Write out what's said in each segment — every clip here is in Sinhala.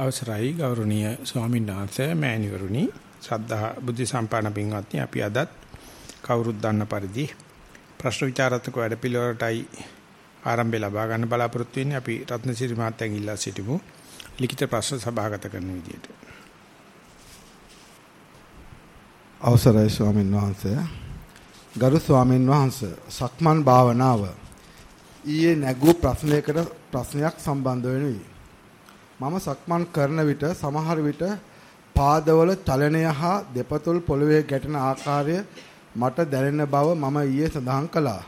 අවසරයි ගෞරවනීය ස්වාමීන් වහන්සේ මෑණිවරුනි. ශ්‍රද්ධා බුද්ධ සම්පන්න පින්වත්නි අපි අදත් කවුරුත් දන්න පරිදි ප්‍රශ්න විචාරත්මක වැඩපිළිවෙලටයි ආරම්භය ලබා ගන්න බලාපොරොත්තු වෙන්නේ. අපි රත්නසිරි මහත්තයන් ඉල්ලා සිටිමු. ලිඛිත ප්‍රශ්න සභාගත කරන විදියට. අවසරයි ස්වාමීන් වහන්සේ. ගරු ස්වාමීන් වහන්සේ සක්මන් භාවනාව ඊයේ නැගූ ප්‍රශ්නයකට ප්‍රශ්නයක් සම්බන්ධ වෙනුයි. මම සක්මන් කරන විට සමහර විට පාදවල චලනය හා දෙපතුල් පොළවේ ගැටෙන ආකාරය මට දැනෙන බව මම ඊයේ සඳහන් කළා.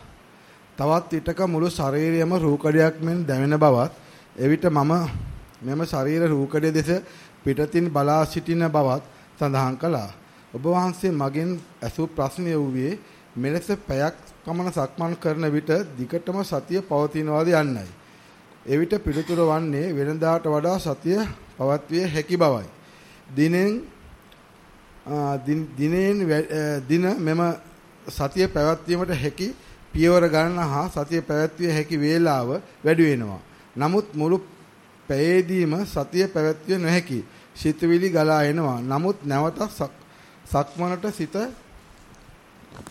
තවත් විටක මුළු ශරීරයම රූකඩයක් මෙන් දැවෙන බවත් එවිට මම මෙම ශරීර රූකඩය දෙස පිටතින් බලා සිටින බවත් සඳහන් කළා. ඔබ වහන්සේ මගෙන් ඇසූ ප්‍රශ්නය වූයේ මෙලෙස පැයක් පමණ සක්මන් කරන විට දිගටම සතිය පවතිනවාද යන්නයි. එවිට පිළිතුර වන්නේ වෙනදාට වඩා සතිය පවත්විය හැකි බවයි. දිනෙන් දිනෙන් දින මෙම සතිය පැවැත්වීමට හැකි පියවර ගණන හා සතිය පැවැත්විය හැකි වේලාව වැඩි වෙනවා. නමුත් මුළු පැයේදීම සතිය පැවැත්විය නොහැකි. සිතුවිලි ගලා එනවා. නමුත් නැවත සක්මනට සිත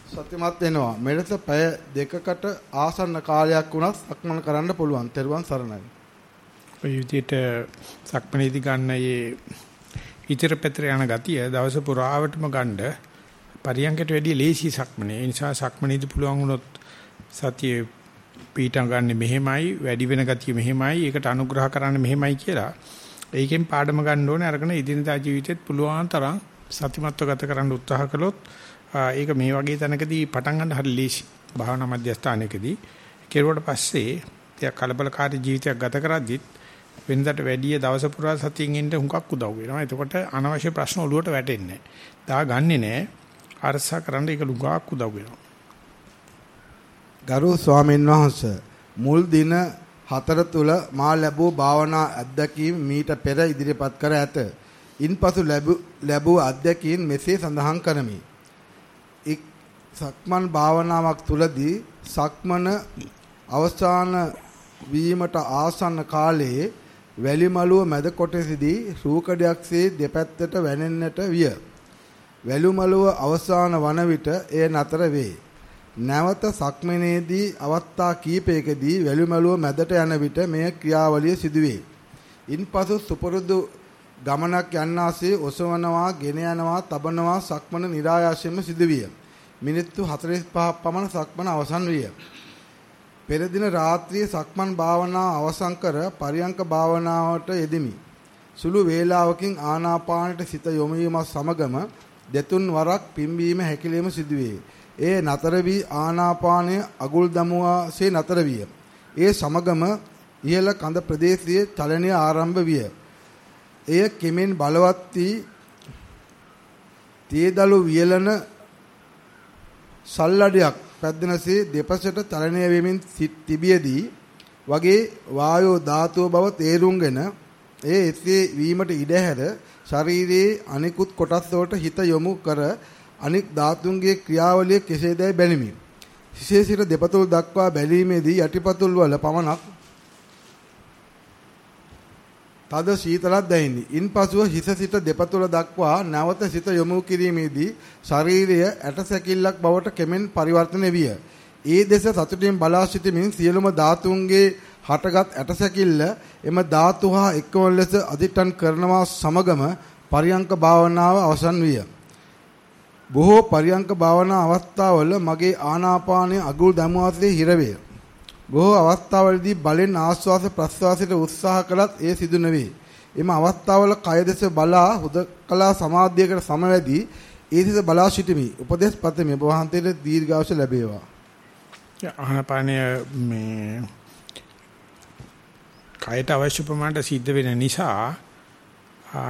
සත්‍යමත් වෙනවා. මෙලෙස පැය දෙකකට ආසන්න කාලයක් වුණත් සක්මන කරන්න පුළුවන්. තෙරුවන් සරණයි. ඔය විදිහට සක්මනේදී ගන්න මේ ඉතර පෙතර යන ගතිය දවස පුරාවටම ගන්න පරියන්කට වැඩිය ලේසි සක්මනේ. ඒ නිසා සක්මනේදී පුළුවන් වුණොත් සතිය පීඨම් ගන්න මෙහෙමයි, වැඩි වෙන ගතිය මෙහෙමයි, ඒකට අනුග්‍රහ කරන්න මෙහෙමයි කියලා. ඒකෙන් පාඩම ගන්න ඕනේ අරගෙන ඉදිනදා ජීවිතෙත් පුළුවන් තරම් සතිමත්ව ගත කරන්න උත්සාහ කළොත් ඒක මේ වගේ තැනකදී පටන් ගන්න හරි ලීසි. භාවනා මධ්‍යස්ථානයකදී කෙරුවට පස්සේ ටිකක් කලබලකාරී ජීවිතයක් ගත කරද්දිත් වෙනදට වැඩිය දවස පුරා සතියින් ඉන්න හුඟක් උදව් වෙනවා. එතකොට අනවශ්‍ය ප්‍රශ්න ඔලුවට වැටෙන්නේ නැහැ. දා ගන්නෙ නැහැ. අරසා කරන්න ඒක ලුගාක් උදව් වෙනවා. ගරු ස්වාමීන් වහන්සේ මුල් දින හතර තුල මා ලැබූ භාවනා අත්දැකීම් මීට පෙර ඉදිරිපත් කර ඇත. ඉන්පසු ලැබූ අත්දැකීම් මෙසේ සඳහන් කරමි. සක්මන් භාවනාවක් තුලදී සක්මන අවසාන වීමට ආසන්න කාලයේ වැලිමලුව මැද කොටසේදී රූකඩයක්සේ දෙපැත්තට වැනෙන්නට විය. වැලිමලුව අවසාන වන විට එය නතර වේ. නැවත සක්මනේදී අවස්ථා කීපයකදී වැලිමලුව මැදට යන විට මෙය ක්‍රියාවලිය සිදුවේ. ඉන්පසු සුපුරුදු ගමනක් යන්නාසේ ඔසවනවා, ගෙන යනවා, තබනවා සක්මන નિરાයාසයෙන්ම සිදුවිය. මිනිත්තු 45ක් පමණ සක්මන අවසන් විය. පෙර දින රාත්‍රියේ සක්මන් භාවනාව අවසන් කර පරියංක භාවනාවට යෙදෙමි. සුළු වේලාවකින් ආනාපානට සිත යොමු වීමත් සමගම දෙතුන් වරක් පිම්බීම හැකිලිම සිදුවේ. ඒ නතර වී ආනාපානය අගුල් දමුවාසේ නතර විය. ඒ සමගම ඉහළ කඳ ප්‍රදේශයේ චලනය ආරම්භ විය. එය කෙමෙන් බලවත් වී තේදලු වියලන සල්ලඩයක් පැද්දෙනසේ දෙපසට චලනය වෙමින් තිබියදී වගේ වායෝ ධාතුව බව තේරුම්ගෙන ඒ එසේ වීමට ඉඩ හැර ශරීරයේ අනිකුත් කොටස් වලට හිත යොමු කර අනික් ධාතුන්ගේ ක්‍රියාවලිය කෙසේදයි බැලිමි. හිසේ සිට දෙපතුල් දක්වා බැලීමේදී යටිපතුල් වල පමණක් තද සීතලක් දැනිනි. ඉන්පසුව හිස සිට දෙපතුල දක්වා නැවත සිත යොමු කිරීමේදී ශරීරය ඇටසැකිල්ලක් බවට කෙමෙන් පරිවර්තනය විය. ඒ දෙස සතුටින් බලා සිටමින් සියලුම ධාතුන්ගේ හටගත් ඇටසැකිල්ල එම ධාතු හා එක්වන ලෙස අධිටන් කරනවා සමගම පරියංක භාවනාව අවසන් විය. බොහෝ පරියංක භාවනා අවස්ථාවල මගේ ආනාපානය අගුල් දමුවාසේ හිර වේ. බොහෝ අවස්ථාවලදී බලෙන් ආශ්වාස ප්‍රශ්වාසයට උත්සාහ කළත් ඒ සිදු නොවේ. එම අවස්ථාවල කය දෙස බලා හුදකලා සමාධියකට සමවැදී ඒ දෙස බලා සිටිමි. උපදේශ පතමි. ඔබ වහන්සේට දීර්ඝායුෂ ලැබේවා. ආහනපානය මේ කයට අවශ්‍ය ප්‍රමාණයට සිද්ධ වෙන නිසා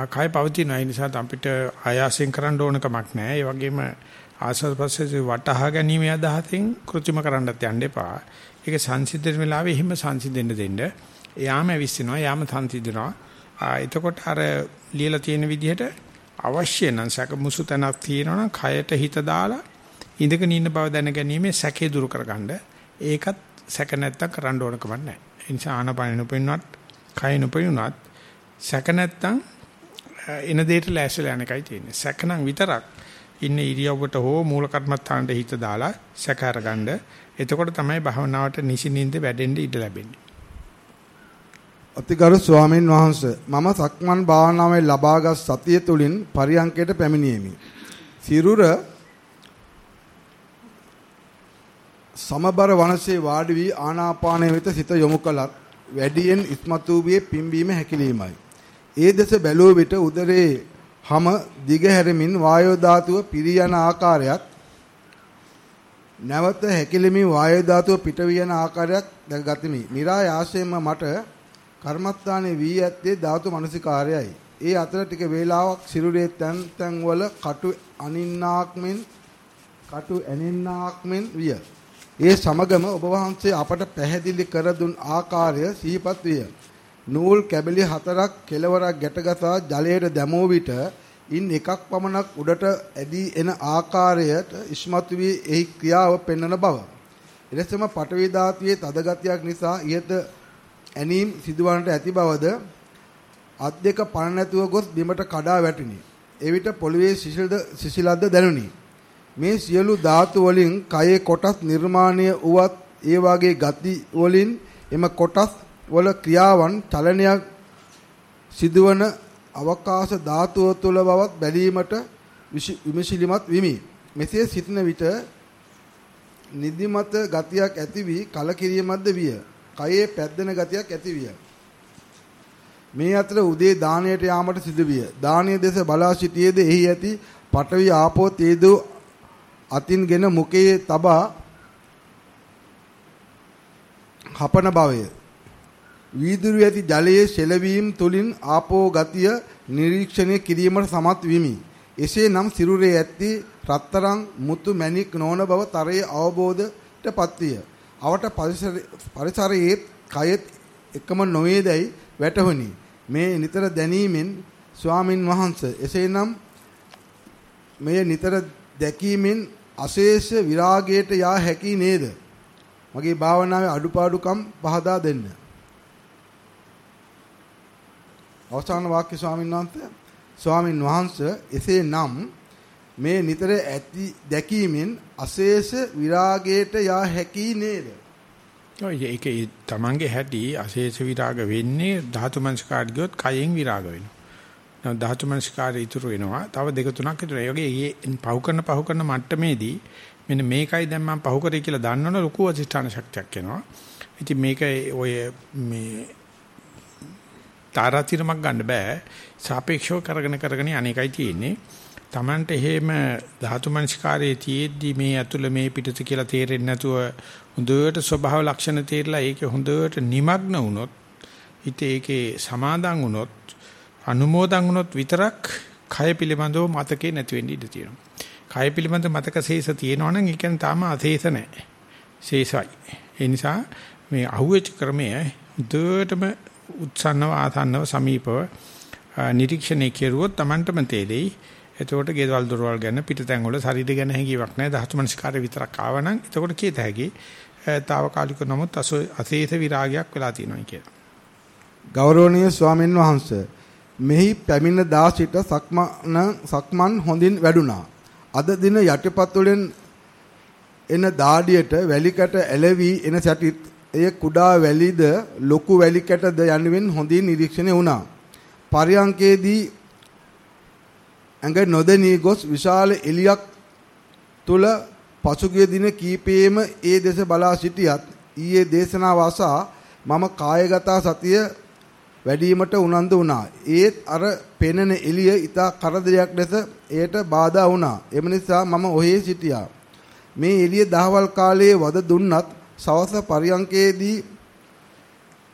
කය පවතින ඒ නිසා අපිට ආයාසයෙන් කරන්න ඕන කමක් නැහැ. ඒ වගේම ආස්වාද ප්‍රසවාසයේ වටහා ගැනීම අදහසින් કૃත්‍රිම කරන්නත් යන්න එපා. ඒක සංසිද්ධන වෙලාවේ එහෙම සංසිඳෙන්න දෙන්න. එයාම ඇවිස්සෙනවා, එයාම සංසිඳනවා. එතකොට අර ලියලා තියෙන විදිහට අවශ්‍ය නම් සැක මුසු තැනක් තියෙනවනම් කයට හිත දාලා ඉඳගෙන ඉන්න බව දැනගැනීමේ සැකේ දුරු කරගන්න. ඒකත් සැක නැත්තම් කරන්න ඕන කමක් නැහැ. ඒ නිසා ආනපාන නොපෙන්වත්, කය නොපෙන්වත් සැක නැත්තම් එන දෙයට ලෑස්තිලා යන එකයි තියෙන්නේ. සැකනම් විතරක් ඉන්න ඉරියව්වට හෝ මූල කර්මස්ථානට හිත දාලා සැක අරගන්න. එතකොට තමයි භවනාවට නිසින්ින්ද වැඩෙන්න ඉඩ ලැබෙන්නේ. අතිගරු ස්වාමීන් වහන්සේ මම සක්මන් භාවනාවේ ලබාගත් සතිය තුලින් පරියංකයට පැමිණියෙමි. සිරුර සමබර වනසේ වාඩි වී ආනාපානය වෙත සිත යොමු කළත් වැඩියෙන් ඉස්මතු වූයේ පිම්බීම හැකිලීමයි. ඒ දෙස බැලුව විට උදරයේ හම දිග හැරමින් වායෝ ධාතුව පිරියන ආකාරයත් නැවත හැකිලෙමින් වායෝ ධාතුව පිටවියන ආකාරයක් දැකගතිමි. මිරා යාසයෙන්ම මට කර්මස්ථානයේ වී ඇත්තේ ධාතු මනසිකාරයයි. ඒ අතර ටික වේලාවක් සිරුරේ තැන් තැන් වල කටු අනින්නාක් මෙන් කටු ඇනින්නාක් මෙන් විය. ඒ සමගම ඔබ වහන්සේ අපට පැහැදිලි කර දුන් ආකාරය සිහිපත් විය. නූල් කැබලි හතරක් කෙලවරක් ගැටගසා ජලයට දැමූ විට ඉන් එකක් පමණක් උඩට ඇදී එන ආකාරයට ඉස්මතු වී එහි ක්‍රියාව පෙන්වන බව. එලෙසම පටවි ධාතුවේ තද ගතියක් නිසා ඉහත ඇනීම් සිදුවන්නට ඇති බවද අත් දෙක පණ නැතුව ගොස් බිමට කඩා වැටිනි. එවිට පොළවේ සිසිල්ද සිසිලද්ද දැනුනි. මේ සියලු ධාතු වලින් කයේ කොටස් නිර්මාණය වුවත් ඒ වාගේ ගති වලින් එම කොටස් වල ක්‍රියාවන් චලනයක් සිදුවන අවකාශ ධාතුව තුළ බවත් බැලීමට විමසිලිමත් විමි. මෙසේ සිටින විට නිදිමත ගතියක් ඇති වී කලකිරීමක්ද විය. කයේ පැද්දෙන ගතියක් ඇති විය. මේ අතර උදේ දාණයට යාමට සිදු විය. දානීය දෙස බලා සිටියේද එහි ඇති පටවි ආපෝ තේදෝ අතින්ගෙන මුකේ තබා හපන බවය. වීදුරු ඇති ජලයේ සෙලවීම තුලින් ආපෝ ගතිය නිරීක්ෂණය කිරීමට සමත් විමි. එසේනම් සිරුරේ ඇති රත්තරන් මුතු මැණික් නොවන බව තරයේ අවබෝධයටපත් විය. අවට පරිසරයේ කයෙත් එකම නොවේදයි වැටහුණි. මේ නිතර දැනීමෙන් ස්වාමින් වහන්සේ එසේනම් මෙය නිතර දැකීමෙන් අශේෂ විරාගයට යා හැකි නේද? මගේ භාවනාවේ අඩුපාඩුකම් පහදා දෙන්න. අවසාන වාක්‍ය ස්වාමීන් වහන්සේ ස්වාමින් වහන්සේ එසේනම් මේ නිතර ඇති දැකීමෙන් අශේෂ විරාගයට යා හැකි නේද? ඔය ඒකේ තමන්ගේ හැටි අශේෂ විරාග වෙන්නේ ධාතු මනස්කාර ගියොත් කයෙන් විරාග වෙනවා. නැත්නම් ධාතු මනස්කාර ඉතුරු වෙනවා. තව දෙක තුනක් ඉතුරු. ඒ වගේ පහු කරන පහු කරන මට්ටමේදී මෙන්න මේකයි දැන් මම පහු කරේ කියලා දන්නවනේ ලොකු අධිෂ්ඨාන ශක්තියක් එනවා. ඉතින් මේක ඔය මේ තාරාතිරමක් ගන්න බෑ. සාපේක්ෂව කරගෙන කරගෙන අනේකයි තියෙන්නේ. Tamante එහෙම ධාතු මනස්කාරයේ තියෙද්දි මේ ඇතුළ මේ පිටත කියලා තේරෙන්නේ නැතුව හොඳට ස්වභාව ලක්ෂණ තේරලා ඒකේ හොඳට নিমগ্ন වුණොත් හිත ඒකේ සමාදන් වුණොත් අනුමෝදන් වුණොත් විතරක් කය පිළිබඳව මතකේ නැති වෙන්න ඉඩ තියෙනවා. කය පිළිබඳ මතක ශේෂ තියෙනවා නම් ඒ කියන්නේ තාම අශේෂ නැහැ. ශේෂයි. ඒ නිසා මේ අහුවෙච්ච ක්‍රමය දුරටම උත්සන්නව ආසන්නව සමීපව නිරීක්ෂණය කෙරුවොත් Tamanටම තේරෙයි. එතකොට ගෙදවල් දොරවල් ගැන පිටතැන් වල ශරීර ගැන හැඟීමක් නැහැ. ධාතු මනස්කාරය විතරක් ආවනම් එතකොට කීත හැකි. తాවකාලික නමුත් අශේෂ විරාගයක් වෙලා තියෙනවා කියලා. ගෞරවනීය ස්වාමින් වහන්සේ මෙහි පැමිණ දා සිට සක්මන සක්මන් හොඳින් වැඩුණා. අද දින යටිපතුලෙන් එන දාඩියට වැලිකට ඇලවි එන සැටිත් එය කුඩා වැලිද ලොකු වැලිකටද යනුවෙන් හොඳින් නිරීක්ෂණය වුණා. පරියංකේදී ඇඟ නොදෙනී ගොස් විශාල එලියක් තුල පසුගිය දින කීපෙම ඒ දෙස බලා සිටියත් ඊයේ දේශනාව අසා මම කායගත සතිය වැඩිවීමට උනන්දු වුණා. ඒත් අර පෙනෙන එළිය ඊට කරදරයක් ලෙස එයට බාධා වුණා. එම නිසා මම ඔහේ සිටියා. මේ එළිය දහවල් කාලයේ වද දුන්නත් සවස පරියංකේදී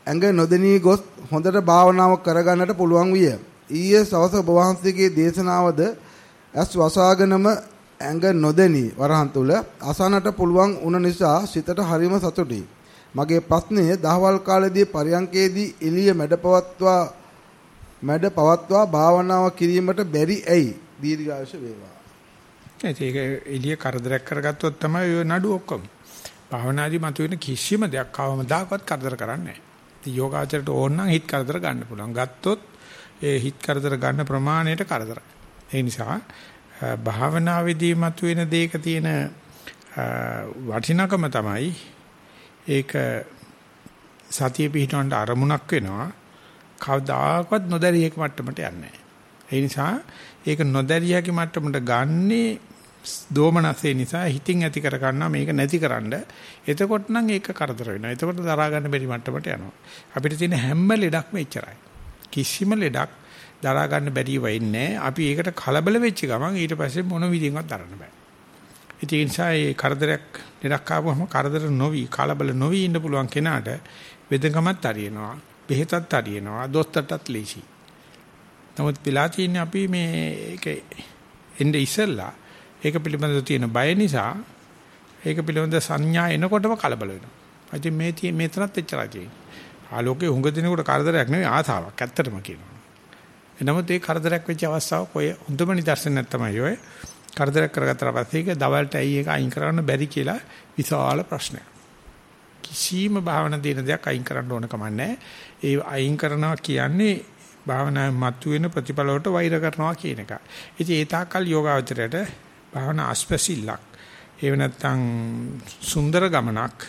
ඇඟ නොදෙනී ගොස් හොඳට භාවනාව කරගන්නට පුළුවන් විය. ඊයේ සවස ඔබ වහන්සේගේ දේශනාවද ඇස් වසාගෙනම ඇඟ නොදෙනී වරහන් තුල අසන්නට පුළුවන් වුණ නිසා සිතට හරිම සතුටුයි. මගේ ප්‍රශ්නය දහවල් කාලේදී පරියංකේදී එළිය මැඩපවත්වා මැඩ පවත්වා භාවනාව කිරීමට බැරි ඇයි දීර්ඝායුෂ වේවා. ඒක එළිය කරදරයක් කරගත්තොත් තමයි ඔය නඩු ඔක්කොම. භාවනාදී මතුවෙන කිසිම දෙයක් කවමදාකවත් කරදර කරන්නේ නැහැ. යෝගාචරයට ඕන නම් හිත කරදර ගන්න පුළුවන්. ගත්තොත් ඒ හිත කරදර ගන්න ප්‍රමාණයට කරදරයි. ඒ නිසා භාවනාවේදී මතුවෙන දෙයක තියෙන වටිනකම තමයි ඒක සතිය පිහිටවන්න අරමුණක් වෙනවා. කවදාකවත් නොදැරියක මට්ටමට යන්නේ නැහැ. ඒ නිසා ඒක නොදැරියක මට්ටමට ගන්නේ දෝමනසේ නිසා හිතින් ඇති කර ගන්නවා මේක නැතිකරන්න. එතකොට නම් ඒක කරදර වෙනවා. එතකොට දරා ගන්න බැරි මට්ටමට යනවා. අපිට තියෙන හැම ලෙඩක්ම එච්චරයි. කිසිම ලෙඩක් දරා ගන්න බැරි වෙන්නේ අපි ඒකට කලබල වෙච්ච ගමන් ඊට පස්සේ මොන විදිහකින්වත් දරන්න බෑ. ඒ නිසා මේ කරදරයක් ලෙඩක් ආවම කරදර නොවි කලබල නොවි ඉන්න පුළුවන් කෙනාට වෙදකමත් හරියනවා. බෙහෙතත් හරියනවා. දොස්තරටත් ලේසි. නමුත් පිලා තියෙන්නේ අපි මේ ඒක එnde ඉස්සල්ලා ඒක පිළිබඳව තියෙන බය නිසා ඒක පිළිබඳ සංඥා එනකොටම කලබල වෙනවා. ඉතින් මේ tie මෙතනත් එච්චරයි තියෙන්නේ. ආලෝකේ හුඟ දිනකට කරදරයක් නෙවෙයි ආසාවක් ඇත්තටම කියනවා. එනමුත් ඒ කරදරයක් වෙච්ච අවස්ථාවක ඔය හොඳම නිදර්ශනයක් තමයි ඔය. කරදරයක් කරගත්තා පස්සේ ඒක දවල්ට ඇයි ඒක අයින් කරන්න බැරි කියලා විශාල ප්‍රශ්නයක්. කිසිම භාවනා දින දෙයක් අයින් කරන්න ඕන කමන්නේ. ඒ අයින් කරනවා කියන්නේ භාවනාවේ මතුවෙන ප්‍රතිඵල වලට වෛර කරනවා කියන එක. ඉතින් ඒ තාක්කල් යෝගාවචරයට භාවනා අස්පසිල්ලක්. ඒව නැත්තම් සුන්දර ගමනක්.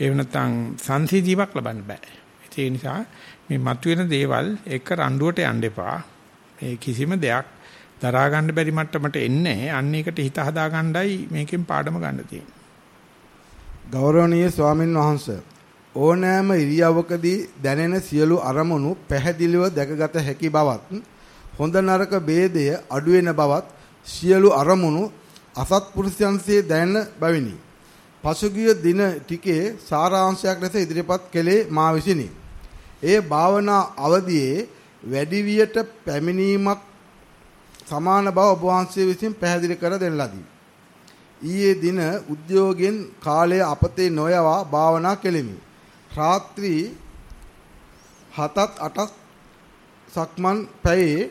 ඒව නැත්තම් සංසිඳීමක් ලබන්න බෑ. ඒ නිසා මේ මතුවෙන දේවල් එක රණ්ඩුවට යන්න එපා. මේ කිසිම දෙයක් දරා ගන්න බැරි මට්ටමට එන්නේ අන්න ඒකට හිත හදා ගන්නයි මේකෙන් පාඩම ගන්න තියෙන්නේ. ගෞරවනීය ස්වාමින් වහන්සේ ඕනෑම ඉරියව්වකදී දැනෙන සියලු අරමුණු පැහැදිලිව දැකගත හැකි බවත් හොඳ නරක ભેදය අඩු වෙන බවත් සියලු අරමුණු අසත්පුරුෂයන්සේ දැනෙන බවිනි. පසුගිය දින ටිකේ සාරාංශයක් ලෙස ඉදිරිපත් කළේ මා විසිනි. ඒ භාවනා අවදියේ වැඩිවියට පැමිණීමක් සමාන බව ඔබ වහන්සේ විසින් පැහැදිලි කර දෙන ලදී. ඊයේ දින උද්‍යෝගයෙන් කාලය අපතේ නොයවා භාවනා කෙලිමි. රාත්‍රී 7ත් 8ත් සක්මන් පැයේ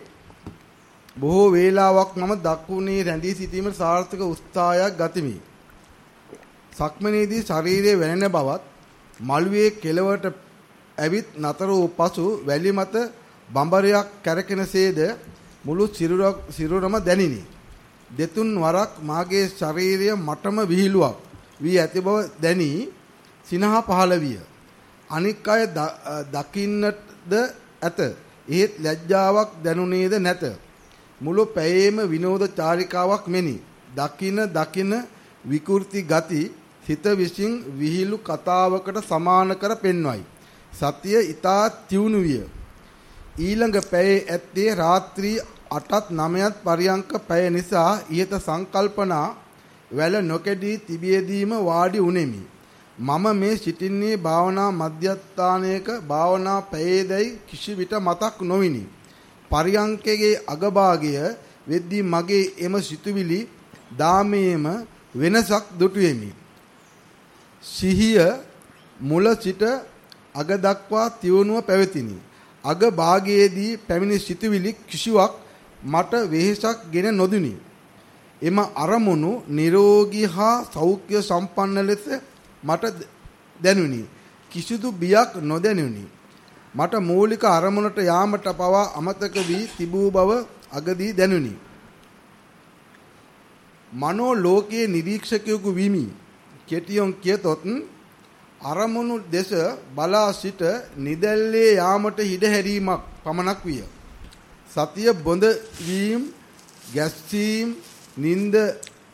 බොහෝ වේලාවක් මම දකුණේ රැඳී සිටීමට සාර්ථක උත්සාහයක් ගතිමි. සක්මනේදී ශරීරයේ වැනෙන බවත් මළුවේ කෙළවට ඇවිත් නතර වූ පසු වැලි මත බඹරයක් කැරකෙනසේද මුළු සිරුරම දැනිනි. දෙතුන් වරක් මාගේ ශරීරය මටම විහිළුවක් වී ඇති බව දැනි සිනහ පහළ විය. අනික් අය දකින්නටද ඇත. එහෙත් ලැජ්ජාවක් දැනුනේද නැත. මුළු පැයේම විනෝද චාරිකාවක් මෙනි. දකින දකින විකෘති ගති හිත විසින් විහිළු කතාවකට සමාන කර පෙන්වයි. සතිය ඊතා තියුණු විය. ඊළඟ පැයේ ඇත්තේ රාත්‍රී 8ත් 9ත් පරියංක පැය නිසා ඊට සංකල්පනා වැල නොකැඩී තිබියදීම වාඩි උනේමි. මම මේ සිටින්නේ භාවනා මධ්‍යස්ථානයක භාවනා පැයේදයි කිසි විට මතක් නොවිනි. පරියංකයේ අගභාගය වෙද්දී මගේ එම සිතුවිලි දාමේම වෙනසක් දුටුවෙමි. සිහිය මුල සිට අග දක්වා තියුණුව පැවතිනි. අග භාගයේදී පැමිණි සිතුවිලි කිසිවක් මට වෙහෙසක් ගෙන නොදුනි. එම අරමුණු නිරෝගී හා සෞඛ්‍ය සම්පන්න ලෙස මට දැනුනි. කිසිදු බියක් නොදැනුනි. මට මූලික අරමුණට යාමට පවා අමතක වී තිබූ බව අගදී දැනුනි. මනෝ ලෝකයේ නිරීක්ෂකයෙකු විමි. කෙටියොන් කියතොත් අරමුණු දෙස බලා සිට නිදැල්ලේ යාමට හිඩ හැරීමක් පමණක් විය. සතිය බොඳ වීම, ගැස්සීම්, නිନ୍ଦ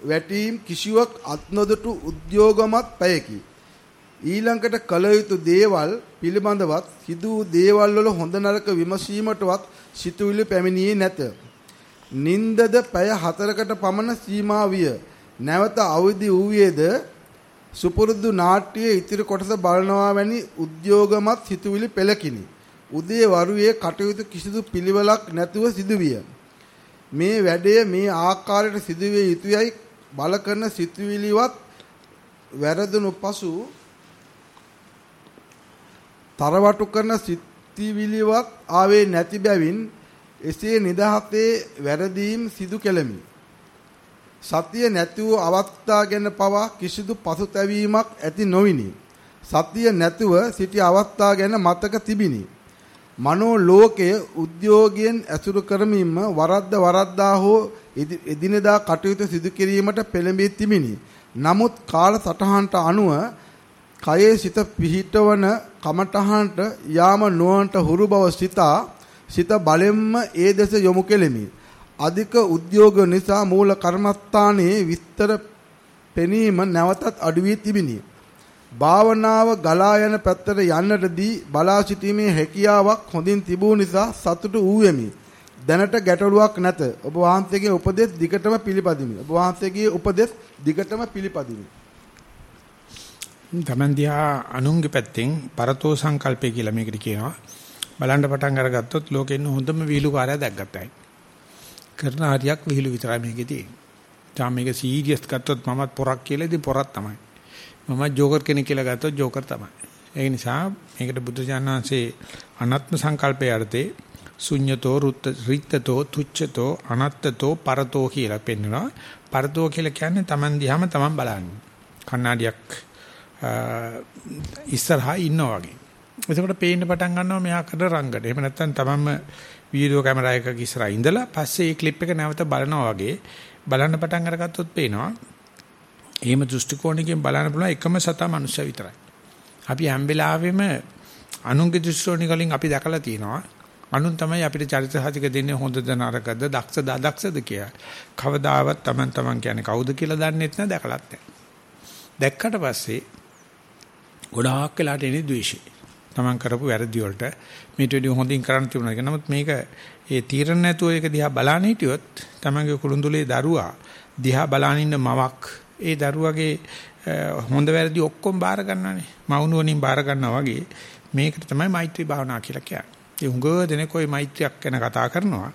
වැටීම් කිසිවක් අත්නොදටු උද්‍යෝගමත් පැයකි. ඊළඟට කල යුතු දේවල් පිළිබඳවත් සිදු වූ දේවල් වල හොඳ නරක විමසීමටවත් සිතුවිලි පැමිණියේ නැත. නින්දද පැය 4කට පමණ සීමා විය. නැවත අවදි වූයේද සුපුරුදු නාට්‍යයේ ඉතිරි කොටස බලනවා වැනි උද්‍යෝගමත් සිතුවිලි පෙළකිනි. උදේ වරුවේ කටයුතු කිසිදු පිළිවෙලක් නැතුව සිදුවිය. මේ වැඩය මේ ආකාරයට සිදුවිය යුතුයයි බල කරන සිතුවිලිවත් වැරදුණු පසු තරවටු කරන සිතුවිලිවත් ආවේ නැති බැවින් එසේ නිදහසේ වැරදීම් සිදු කෙලමි. සතිය නැති වූ අවස්ථා ගැන පවා කිසිදු පසුතැවීමක් ඇති නොවිනි. සතිය නැතුව සිටි අවස්ථා ගැන මතක තිබිනි. මනෝ ලෝකයේ උද්‍යෝගයෙන් ඇසුරු කරමින්ම වරද්ද වරද්දා හෝ එදිනෙදා කටයුතු සිදු කිරීමට පෙළඹී තිබිනි. නමුත් කාල සටහනට අනුව කයේ සිත පිහිටවන කමටහනට යාම නොවන්ට හුරු බව සිතා සිත බලෙන්ම ඒ දෙස යොමු කෙලෙමි. අධික උද්‍යෝග නිසා මූල කර්මස්ථානයේ විස්තර පෙනීම නැවතත් අඩු වී තිබිනි. භාවනාව ගලා යන පැත්තට යන්නටදී බලා සිටීමේ හැකියාවක් හොඳින් තිබූ නිසා සතුටු වූෙමි. දැනට ගැටලුවක් නැත. ඔබ වහන්සේගේ උපදෙස් දිගටම පිළිපදිමි. ඔබ වහන්සේගේ උපදෙස් දිගටම පිළිපදිමි. තමන් දිහා අනුන්ගේ පැත්තෙන් පරතෝ සංකල්පය කියලා මේකට කියනවා. බලන්න පටන් අරගත්තොත් ලෝකෙ ඉන්න හොඳම විහිළුකාරයා දැක්ගත්තයි. කරන හරියක් විහිළු විතරයි මේකේ තියෙන්නේ. තාම මේක සීරියස් ගත්තොත් මමත් පොරක් කියලා ඉතින් පොරක් තමයි. මම ජෝකර් කෙනෙක් කියලා ගත්තොත් ජෝකර් තමයි. ඒ නිසා මේකට බුදු ජානනාංශේ අනාත්ම සංකල්පයේ අර්ථේ ශුඤ්‍යතෝ රුත් රිත්තතෝ තුච්ඡතෝ අනත්තතෝ පරතෝ කියලා පෙන්වනවා. පරතෝ කියලා කියන්නේ Taman දිහාම Taman බලන්නේ. කණ්ණාඩියක් ඉස්සරහා ඉන්නා වගේ. එතකොට පේන්න පටන් ගන්නවා මෙහා කර රංගන. එහෙම නැත්නම් තමන්ම වීඩියෝ කැමරා එකක ඉස්සරහා ඉඳලා පස්සේ මේ ක්ලිප් එක නැවත බලනවා වගේ බලන්න පටන් අරගත්තොත් පේනවා. එහෙම දෘෂ්ටි කෝණයකින් බලන්න පුළුවන් එකම සතා මනුෂ්‍ය විතරයි. අපි හැම වෙලාවෙම අනුන්ගේ දෘෂ්ටි වලින් අපි දැකලා තියෙනවා. අනුන් තමයි අපිට චරිත සාධක දෙන්නේ හොඳද නරකද දක්ෂද අදක්ෂද කියලා. කවදාවත් Taman Taman කියන්නේ කවුද කියලා දන්නෙත් නැහැ දැකලත් නැහැ. දැක්කට පස්සේ ගොඩාක් වෙලාට එන්නේ ද්වේෂය. Taman කරපු වැරදි වලට මේට වඩා හොඳින් කරන්න තිබුණා. නමුත් මේක ඒ තීරණ නැතුව ඒක දිහා බලන්න හිටියොත් Tamanගේ කුළුඳුලේ දරුවා දිහා බලන ඉන්න මවක් ඒ දරුවගේ හොඳ වැරදි ඔක්කොම බාර ගන්නවානේ. මවුනුවණින් බාර ගන්නවා වගේ මේකට තමයි මෛත්‍රී භාවනා කියලා කියන්නේ. ඒ උඟ දෙනෙක් ওই මෛත්‍රියක් ගැන කතා කරනවා.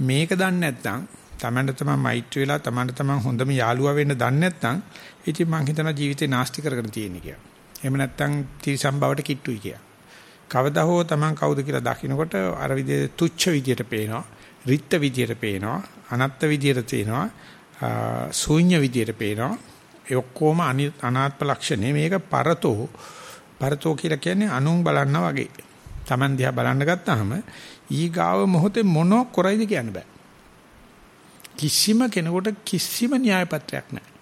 මේක දන්නේ නැත්නම් තමන්ට තමන් මෛත්‍රී වෙලා තමන්ට තමන් හොඳම යාළුවා වෙන්න දන්නේ නැත්නම් ඉතින් මං හිතනවා ජීවිතේ නාස්ති කරගෙන තියෙන්නේ කියලා. එහෙම නැත්නම් තිරිසන් බවට කිට්ටුයි කියලා. කවදා හෝ තමන් කවුද කියලා දකිනකොට අර විදිහේ තුච්ච විදියට පේනවා, රිත්ත විදියට පේනවා, අනත්ත් විදියට තේනවා, ශූන්‍ය විදියට පේනවා. ඒ ඔක්කොම අනාත්ම ලක්ෂණේ මේක පරතෝ පරතෝ කියලා කියන්නේ අනුන් බලන්න වගේ. Taman දිහා බලන්න ගත්තාම ඊගාව මොහොතේ මොන කරයිද කියන්න බෑ. කිසිම කෙනෙකුට කිසිම න්‍යාය පත්‍රයක් නැහැ.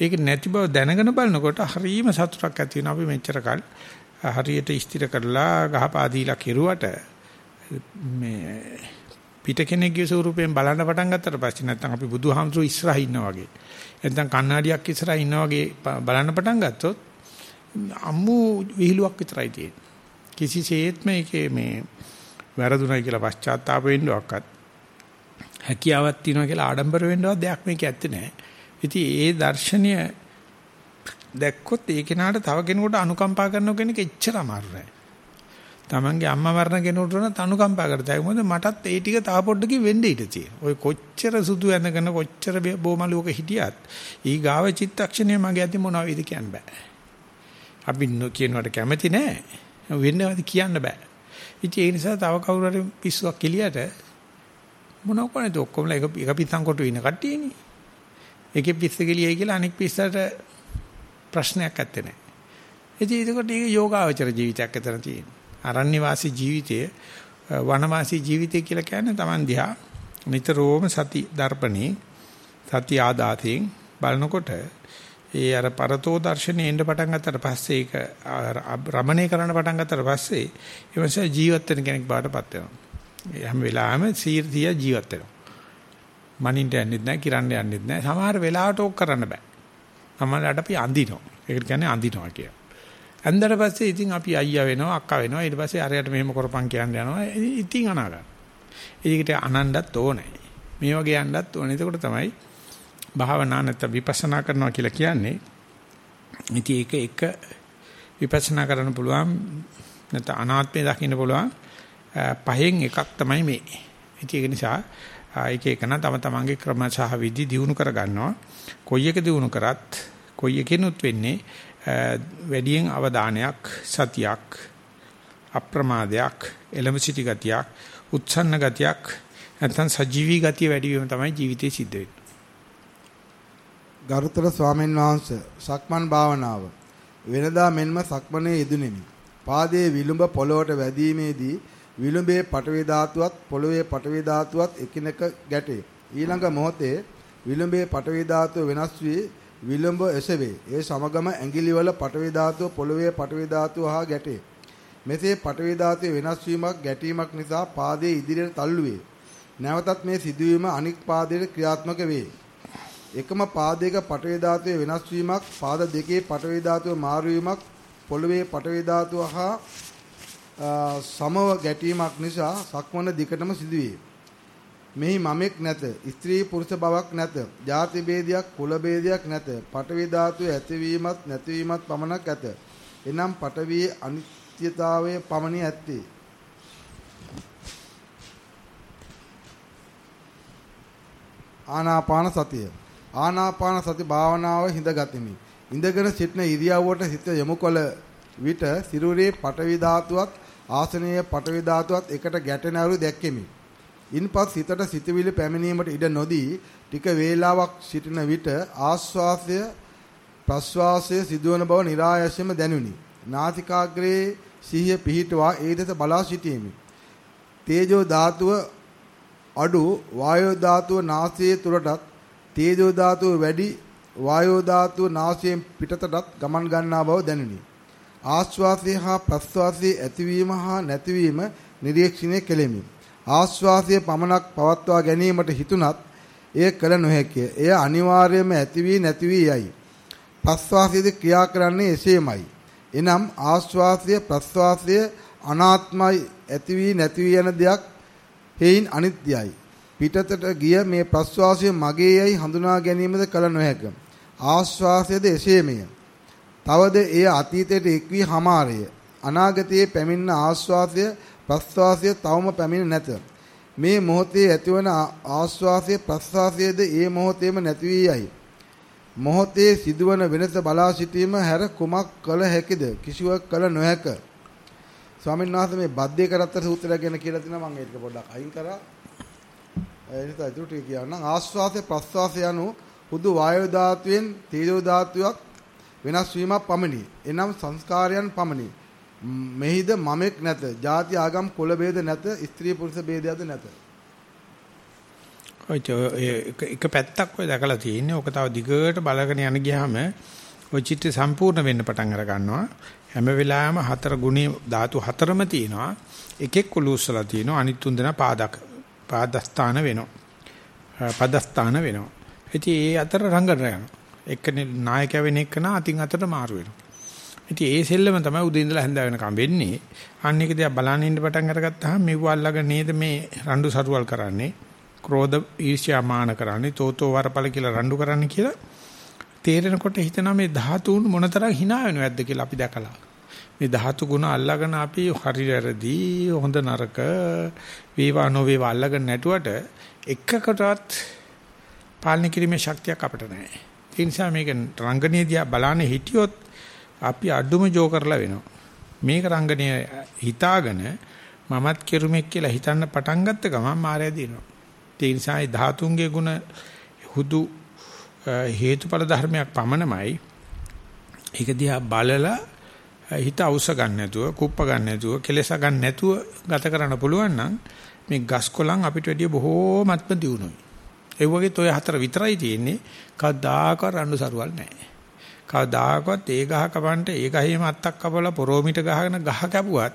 ඒක නැති බව දැනගෙන බලනකොට හරීම සතුටක් ඇති වෙනවා අපි මෙච්චර කල් හරියට ස්ථිර කරලා ගහපා දීලා කෙරුවට මේ පිට කෙනෙක්ගේ ස්වරූපයෙන් බලන්න පටන් ගත්තට පස්සේ නැත්නම් අපි බුදුහාමුදුරු ඉස්සරහා ඉන්නා වගේ නැත්නම් කණ්ණාඩියක් ඉස්සරහා ඉන්නා වගේ බලන්න පටන් ගත්තොත් අම්මු විහිළුවක් විතරයි තියෙන්නේ. කිසිසේත්ම ඒකේ මේ වැරදුණයි කියලා පශ්චාත්තාප වෙන්නවක්වත් හැකියාවක් තියෙනවා කියලා ආඩම්බර වෙන්නවත් දෙයක් මේක ඇත්තේ නැහැ. ඉතින් ඒ දර්ශනීය දැක්කොත් ඒ කෙනාට තව කෙනෙකුට අනුකම්පා කරන කෙනෙක් එච්චර අමාරු නෑ. Tamange අම්මා මරණ කෙනෙකුට උනත් අනුකම්පා කරතයි. මොකද මටත් ඒ ටික තව පොඩ්ඩකින් වෙන්න ඉඩ තියෙනවා. ඔය කොච්චර සුදු ඇඳගෙන කොච්චර බොමලුවක හිටියත් ඊ ගාව චිත්තක්ෂණය මගේ අතින් මොනව වේද කියන්න බෑ. අපි කියනවට කැමති නෑ. වෙන්නවද කියන්න බෑ. ඉතින් ඒ නිසා තව කවුරු හරි පිස්සුවක් කෙලියට මොනව කරන්නද ඔක්කොම එක එක පිස්සන් කොට ඉන්න කට්ටියනේ. එකේ පිස්ස කෙලියයි කියලා අනෙක් පිස්සට ප්‍රශ්නයක් නැත්තේ නෑ. ඉතින් ඒකට ඒක යෝගාවචර ජීවිතයක් අතර තියෙනවා. අරණ්‍ය වාසී ජීවිතය වනවාසී ජීවිතය කියලා කියන්නේ Taman දිහා නිතරම සති දර්පණේ සති ආදාතයෙන් බලනකොට ඒ අර පරතෝ දර්ශනේ එන්න පටන් ගත්තට පස්සේ ඒක රමණේ කරන්න පටන් ගත්තට පස්සේ ඒ නිසා ජීවත් වෙන කෙනෙක් බාටපත් වෙනවා. හැම වෙලාවෙම සීර්තිය ජීවත් වෙනවා. මනින්ට යන්නෙත් නැහැ, කිරන්න යන්නෙත් නැහැ. සමහර වෙලාවට ඕක කරන්න බෑ. සමහරවිට අපි අඳිනවා. ඒකට කියන්නේ අඳිනවා කියලා. ඇඳලා පස්සේ ඉතින් අපි අයියා වෙනවා අක්කා වෙනවා ඊට පස්සේ අරයට මෙහෙම කරපන් කියන්න යනවා ඉතින් අනාගන්න. ඒකට අනන්නත් ඕනේ. මේ වගේ යන්නත් ඕනේ. එතකොට තමයි භාවනා නැත්නම් විපස්සනා කරනවා කියලා කියන්නේ. ඉතින් ඒක එක විපස්සනා කරන්න පුළුවන් නැත්නම් අනාත්මය දකින්න පුළුවන් පහෙන් එකක් තමයි මේ. ඉතින් ඒක නිසා ඒක එකන තම තමන්ගේ ක්‍රම සහ විදි දිනු කර ගන්නවා. කොයි එක දිනු කරත් කොයි එකෙනුත් වෙන්නේ වැඩියෙන් අවධානයක් සතියක් අප්‍රමාදයක් එළඹ සිටි ගතියක් උත්සන්න ගතියක් නැත්නම් සජීවී ගතිය වැඩි වීම තමයි ජීවිතේ සිද්ධ වෙන්නේ. ගරුතර ස්වාමීන් වහන්සේ සක්මන් භාවනාව වෙනදා මෙන්ම සක්මනේ යෙදුණෙමි. පාදයේ විලුඹ පොළොවට වැදීමේදී විලුඹේ පටවි ධාතුවත් පොළොවේ පටවි ධාතුවත් එකිනෙක ගැටේ. ඊළඟ මොහොතේ විලුඹේ පටවි ධාතුව වෙනස් වී විලුඹ එසවේ. ඒ සමගම ඇඟිලිවල පටවි ධාතුව පොළොවේ පටවි ධාතුව හා ගැටේ. මෙසේ පටවි ධාතුවේ වෙනස් වීමක් ගැටීමක් නිසා පාදයේ ඉදිරියට තල්ලු වේ. නැවතත් මේ සිදුවීම අනික් පාදයට ක්‍රියාත්මක වේ. එකම පාදයක පටවි ධාතුවේ වෙනස් වීමක් පාද දෙකේ පටවි ධාතුව මාරු වීමක් පොළවේ පටවි ධාතුව හා සමව ගැටීමක් නිසා සක්මන දිකටම සිදුවේ. මෙහි මමෙක් නැත, ස්ත්‍රී පුරුෂ බවක් නැත, ಜಾති ભેදයක්, කුල ભેදයක් නැත, පඨවි ධාතුවේ ඇතිවීමත් නැතිවීමත් පමණක් ඇත. එනම් පඨවියේ අනිත්‍යතාවය පමණි ඇත්තේ. ආනාපාන සතිය. ආනාපාන සති භාවනාව හිඳගතිමි. ඉඳගෙන සිටින ඉරියව්වට හිත යොමු කළ විට සිරුරේ පඨවි ධාතුවක් ආසනයේ පටවි ධාතුවත් එකට ගැටෙන අයුරු දැක්කෙමි. ඉන්පස් සිතට සිතවිලි පැමිණීමට ඉඩ නොදී ටික වේලාවක් සිටින විට ආස්වාසය ප්‍රස්වාසය සිදුවන බව નિરાයසෙම දැනුනි. නාසිකාග්‍රේ සිහිය පිහිටුවා ඒ දෙස බලා සිටීමි. තේජෝ ධාතුව අඩු වායෝ ධාතුව නාසයේ තුරටත් තේජෝ ධාතුව වැඩි වායෝ ධාතුව නාසයෙන් පිටතටත් ගමන් ගන්නා බව දැනුනි. ආශ්වාසය හා ප්‍රශ්වාසයේ ඇතිවීම හා නැතිවීම නිරීක්ෂණය කෙලෙමි. ආශ්වාසය පමණක් පවත්වා ගැනීමට හිතුණත් එය කළ නොහැකිය. එය අනිවාර්යයෙන්ම ඇති වී නැති වී යයි. ප්‍රශ්වාසයේදී ක්‍රියා කරන්නේ එසේමයි. එනම් ආශ්වාසය ප්‍රශ්වාසය අනාත්මයි ඇති වී නැති වී යන දෙයක් හේයින් අනිත්‍යයි. පිටතට ගිය මේ ප්‍රස්වාසය මගේ යයි හඳුනා ගැනීමද කල නොහැක. ආශ්වාසයද එසේමය. තවද එය අතීතයට එක් වී හමාරය. අනාගතයේ පැමිණෙන ආශ්වාසය ප්‍රස්වාසය තවම පැමිණ නැත. මේ මොහොතේ ඇතිවන ආශ්වාසය ප්‍රස්වාසයද ඒ මොහොතේම නැති වී යයි. මොහොතේ සිදුවන වෙනස බලා සිටීම හැර කුමක් කළ හැකිද? කිසිවක් කළ නොහැක. ස්වාමීන් වහන්සේ මේ බද්දේ කරත්ත සූත්‍රය ගැන කියලා තිනවා මම ඒක පොඩ්ඩක් අයින් කරා. ඒ නිසා ඊටු ටික කියන්නම් ආශ්වාසය ප්‍රශ්වාසය යනු හුදු වායු ධාතුවෙන් තේජෝ ධාතුවක් වෙනස් වීමක් පමණි. එනම් සංස්කාරයන් පමණි. මෙහිද මමෙක් නැත. ಜಾති ආගම් කුල ભેද නැත. ස්ත්‍රී පුරුෂ ભેදයද නැත. ඔය එක පැත්තක් ඔය දැකලා තියෙන්නේ. ඔක තව දිගට බලගෙන යන ගියාම ඔය චිත්‍ර සම්පූර්ණ වෙන්න පටන් අර ගන්නවා. හැම වෙලාවෙම හතර ගුණේ ධාතු හතරම තියෙනවා. එකෙක් කුලූස්සලා තියෙනවා. අනිත් තුන් දෙනා පාදක පාදස්ථාන වෙනවා. පදස්ථාන වෙනවා. ඉතින් ඒ අතර රංගන යනවා. එක්කනේ නායකයා වෙන එක නා අතින් අතට මාරු වෙනවා. ඉතින් ඒ සෙල්ලම තමයි උදේ ඉඳලා හැන්ද වෙනකම් වෙන්නේ. අන්න එක දිහා බලන්න ඉන්න පටන් අරගත්තාම මෙව අල්ලගෙන නේද මේ රණ්ඩු සරුවල් කරන්නේ. ක්‍රෝධ ඊර්ෂ්‍යා මාන කරන්නේ. තෝතෝ වරපල කියලා රණ්ඩු කරන්නේ කියලා තේරෙනකොට හිතනවා මේ ධාතුන් මොනතරම් hina වෙනවද කියලා අපි දැකලා. මේ ධාතු ගුණ අල්ලාගෙන අපි හරි වැරදි හොඳ නරක වේවා නොවේවා අල්ලාගෙන නැටුවට එකකටවත් පාලනය කිරීමේ ශක්තියක් අපිට නැහැ. ඒ නිසා මේක රංගනීයදී බලන්නේ හිටියොත් අපි අඩුම ජෝ කරලා වෙනවා. මේක රංගනීය හිතාගෙන මමත් කෙරුමෙක් කියලා හිතන්න පටන් ගත්ත ගමන් මායя දිනවා. ඒ නිසා ඒ ධාතුන්ගේ ගුණ හුදු හේතුඵල ධර්මයක් පමණමයි. ඒක දිහා බලලා හිත අවශ්‍ය ගන්න නැතුව, කුප්ප ගන්න නැතුව, කෙලස ගන්න නැතුව ගත කරන්න පුළුවන් නම් මේ ගස් කොළන් අපිට වැඩිය බොහෝමත්ම දියුණුයි. ඒ වගේත් ඔය හතර විතරයි තියෙන්නේ. කවදාකවත් රණ්ඩු සරුවල් නැහැ. කවදාකවත් ඒ ගහ කපන්න ඒ ගහේම අත්තක් කපලා පොරෝමිට ගහගෙන ගහ කැපුවත්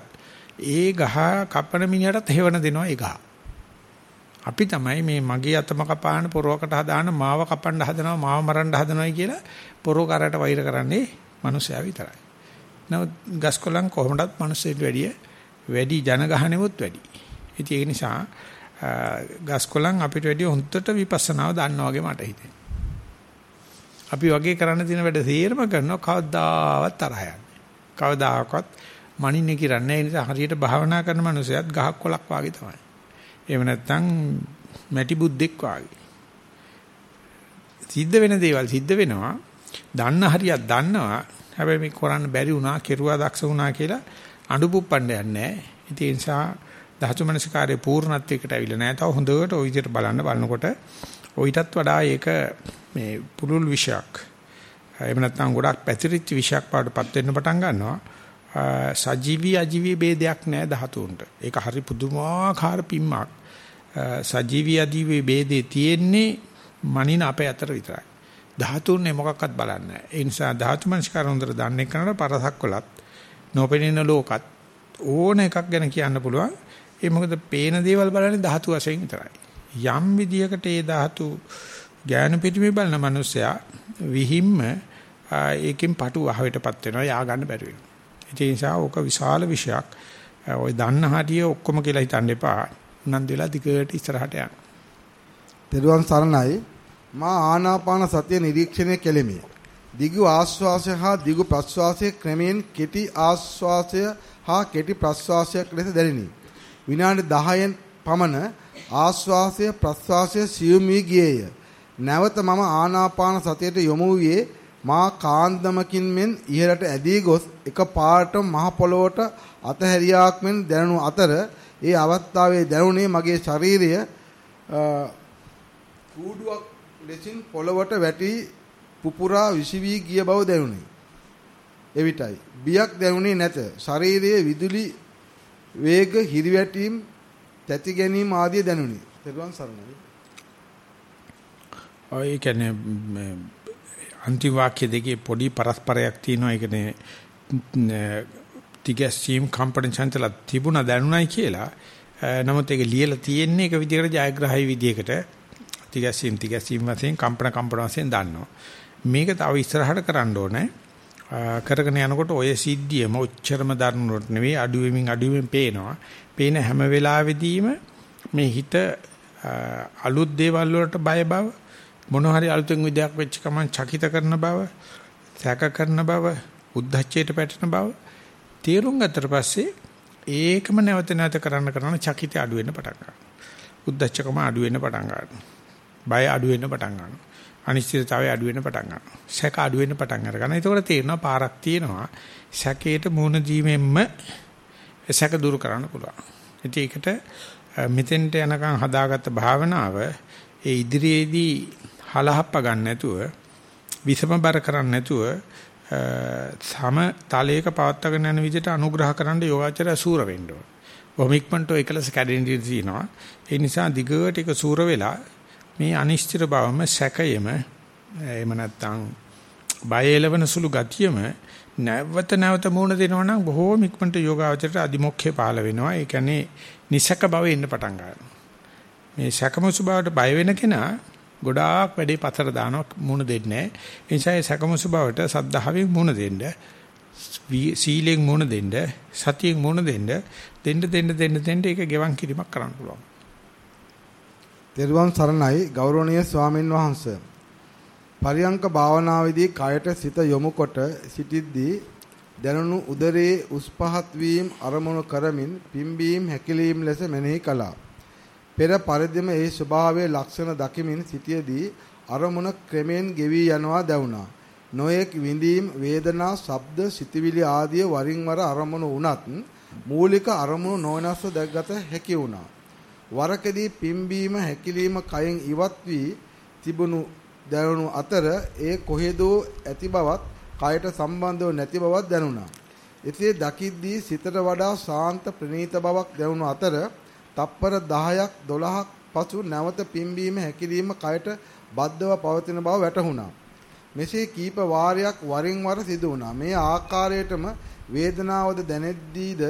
ඒ ගහ කපන මිනිහටත් හේවන දෙනවා ඒ ගහ. අපි තමයි මේ මගේ අතම කපාන පොරවකට හදාන මාව කපන්න හදනවා මාව මරන්න හදනවායි කියලා පොරව කරට වෛර කරන්නේ මිනිස්සයා විතරයි. නමුත් ගස් කොළන් කොහොමදත් මිනිස්සුන්ට වැඩිය වැඩි ජනගහනෙමුත් වැඩි. ඉතින් ඒක නිසා ගස් කොළන් අපිට වැඩිය හොඳට විපස්සනාව දන්නා වගේ මට හිතෙනවා. අපි වගේ කරන්න තියෙන වැඩ තේරම කරනවා කවදාවත් තරහ යන්නේ. කවදාකවත් මනින්නේ කිරන්නේ ඒ නිසා හරියට භාවනා කරන මනුස්සයත් ගහක් කොලක් වාගේ තමයි. එහෙම නැත්නම් මැටි බුද්දෙක් වාගේ. සිද්ධ වෙන දේවල් සිද්ධ වෙනවා. දන්න හරියක් දන්නවා. හැබැයි මේ කරන්න බැරි වුණා, කෙරුවා දක්ෂ වුණා කියලා අඬු පුප්පන්න යන්නේ නැහැ. ඒ නිසා ධාතු මනසිකාරයේ පූර්ණත්වයකට ඇවිල්ලා නැහැ. තව හොඳට ওই විදිහට බලන්න බලනකොට ඔයිටත් වඩා ඒක මේ පුරුල් විශයක්. එහෙම නැත්නම් ගොඩක් පැතිරිච්ච විශයක් පාඩපත් වෙන්න පටන් ගන්නවා. සජීවී අජීවී ભેදයක් නැහැ ධාතුන්ට. ඒක හරි පුදුමාකාර පිම්මක්. සජීවී අජීවී ભેදේ තියෙන්නේ මනින අපේ අතර විතරයි. ධාතුන්නේ මොකක්වත් බලන්නේ නැහැ. ඒ නිසා ධාතු මනසිකාර හොඳට දන්නේ කරනකොට පරසක් වලත් නොපෙනෙන ලෝකත් ඕන එකක් ගැන කියන්න පුළුවන්. ඒ මොකද පේන දේවල් බලන්නේ ධාතු වශයෙන් විතරයි. යම් විදියකට ඒ ධාතු ඥාන පිටිමේ බලන මනුස්සයා විහිම්ම ඒකෙන් පටු අහවටපත් වෙනවා යා ගන්න බැරි වෙනවා. ඒ නිසා ඕක විශාල විෂයක්. ඔය දන්න හරිය ඔක්කොම කියලා හිතන්න එපා. උනන්දු වෙලා දිගට ඉස්සරහට යන්න. තෙරුවන් සරණයි. මා ආනාපාන සතිය නිරීක්ෂණය කෙලෙමි. දිගු ආශ්වාසය හා දිගු ප්‍රශ්වාසය ක්‍රමයෙන් කෙටි ආශ්වාසය හා කෙටි ප්‍රශ්වාසයක් ලෙස දැනිනි. විනාඩි 10න් පමණ ආශ්වාසය ප්‍රශ්වාසය සියුම් වී ගියේය. නැවත මම ආනාපාන සතියට යොමු වූයේ මා කාන්දමකින් මෙන් ඉහළට ඇදී ගොස් එක පාරට මහ පොළොවට අතහැරියාක් මෙන් දැනුණු අතර ඒ අවස්ථාවේ දැනුනේ මගේ ශරීරය කූඩුවක් ලෙසින් පොළොවට වැටි පුපුරා විසිවී ගිය බව දැනුනි. එවිටයි බියක් දැනුනේ නැත. ශරීරයේ විදුලි වේග හිරිවැටීම් තැති ගැනීම ආදිය දැනුනි. තෙරුවන් සරණයි. ඔය කියන්නේ අන්තිම වාක්‍ය දෙකේ පොඩි පරස්පරයක් තියෙනවා. ඒ කියන්නේ තිගැස්සීම් කම්පන චංචල තිබුණා දැනුණයි කියලා. නමුත් ඒක ලියලා තියෙන්නේ එක විදිහකට ජයග්‍රහයි විදිහකට තිගැස්සීම් තිගැස්සීම් වශයෙන් කම්පන කම්පන වශයෙන් දන්නවා. මේක තව ඉස්සරහට කරන්න ඕනේ. කරගෙන යනකොට ඔය සිද්ධියම ඔච්චරම දරුණුට නෙවෙයි අඩු වෙමින් අඩු වෙමින් පේනවා. පේන හැම වෙලාවෙදීම මේ හිත අලුත් දේවල් වලට බය බව මොන හරි අලුතෙන් විදයක් වෙච්ච ගමන් චකිත කරන බව, සැක කරන බව, උද්දච්චයට පැටෙන බව තේරුම් ගත්තට පස්සේ ඒකම නැවත නැවත කරන්න කරන චකිතය අඩු වෙන්න පටන් ගන්නවා. උද්දච්චකම අඩු වෙන්න පටන් ගන්නවා. බය අඩු වෙන්න පටන් ගන්නවා. අනිශ්චිතතාවය අඩු වෙන්න පටන් ගන්නවා. සැක අඩු වෙන්න පටන් අරගන්නවා. ඒකෝට තේරෙනවා පාරක් තියෙනවා. සැකයට මුහුණ දීමෙන්ම සැක දුරු කරන්න පුළුවන්. ඉතින් ඒකට මෙතෙන්ට යනකම් හදාගත්ත භාවනාව ඒ ඉදිරියේදී හලහප්ප ගන්න නැතුව විසමබර කරන්න නැතුව සම තලයක පවත්වාගෙන යන විදිහට අනුග්‍රහ කරන්න යෝගාචරය සූර වෙන්න ඕන. බොහොම ඉක්මනට ඒකලස කැඩෙන්න තියෙනවා. ඒ නිසා දිගට ඒක සූර වෙලා මේ අනිශ්චිත බවම සැකයෙම එහෙම නැත්නම් බය එලවන සුළු ගතියම නැවත නැවත මුණ දෙනවා නම් බොහෝම ඉක්මනට යෝගාවචරයට අදිමොක්ඛේ පාල වෙනවා. ඒ කියන්නේ නිසක බව එන්න පටන් ගන්නවා. මේ සැකමසු බවට බය වෙන කෙනා ගොඩාක් වැඩේ පතර දානවා මුණ දෙන්නේ නැහැ. ඒ නිසා ඒ සැකමසු බවට සද්ධාවෙන් මුණ දෙන්න, සීලෙන් මුණ දෙන්න, සතියෙන් මුණ දෙන්න, දෙන්න දෙන්න දෙන්න දෙන්න ඒක ගෙවන් කිරීමක් කරන්න පුළුවන්. තෙරුවන් සරණයි ගෞරවනීය ස්වාමින් වහන්සේ. පරියංක භාවනාවේදී කයට සිත යොමු කොට සිටිද්දී දැනුණු උදරයේ උස් පහත් වීම අරමුණු කරමින් පිම්බීම් හැකිලීම් ලෙස මෙනෙහි කළා. පෙර පරිදිම ඒ ස්වභාවයේ ලක්ෂණ දකිමින් සිටියේදී අරමුණ ක්‍රමෙන් ගෙවි යනවා දැවුණා. නොයෙක් විඳීම් වේදනා ශබ්ද සිතවිලි ආදී වරින් වර අරමුණු වුණත් මූලික අරමුණු නොවනස්ව දැක්ගත හැකි වුණා. වරකදී පිම්බීම හැකිලිම කයෙන් ඉවත් වී තිබුණු දැනුණු අතර ඒ කොහෙදෝ ඇති බවත් කයට සම්බන්ධව නැති බවක් දැනුණා. එසේ දකිද්දී සිතට වඩා ශාන්ත ප්‍රණීත බවක් දැනුණු අතර තප්පර 10ක් 12ක් පසු නැවත පිම්බීම හැකිලිම කයට බද්ධව පවතින බව වැටහුණා. මෙසේ කීප වාරයක් වරින් වර සිදු වුණා. මේ ආකාරයටම වේදනාවද දැනෙද්දීද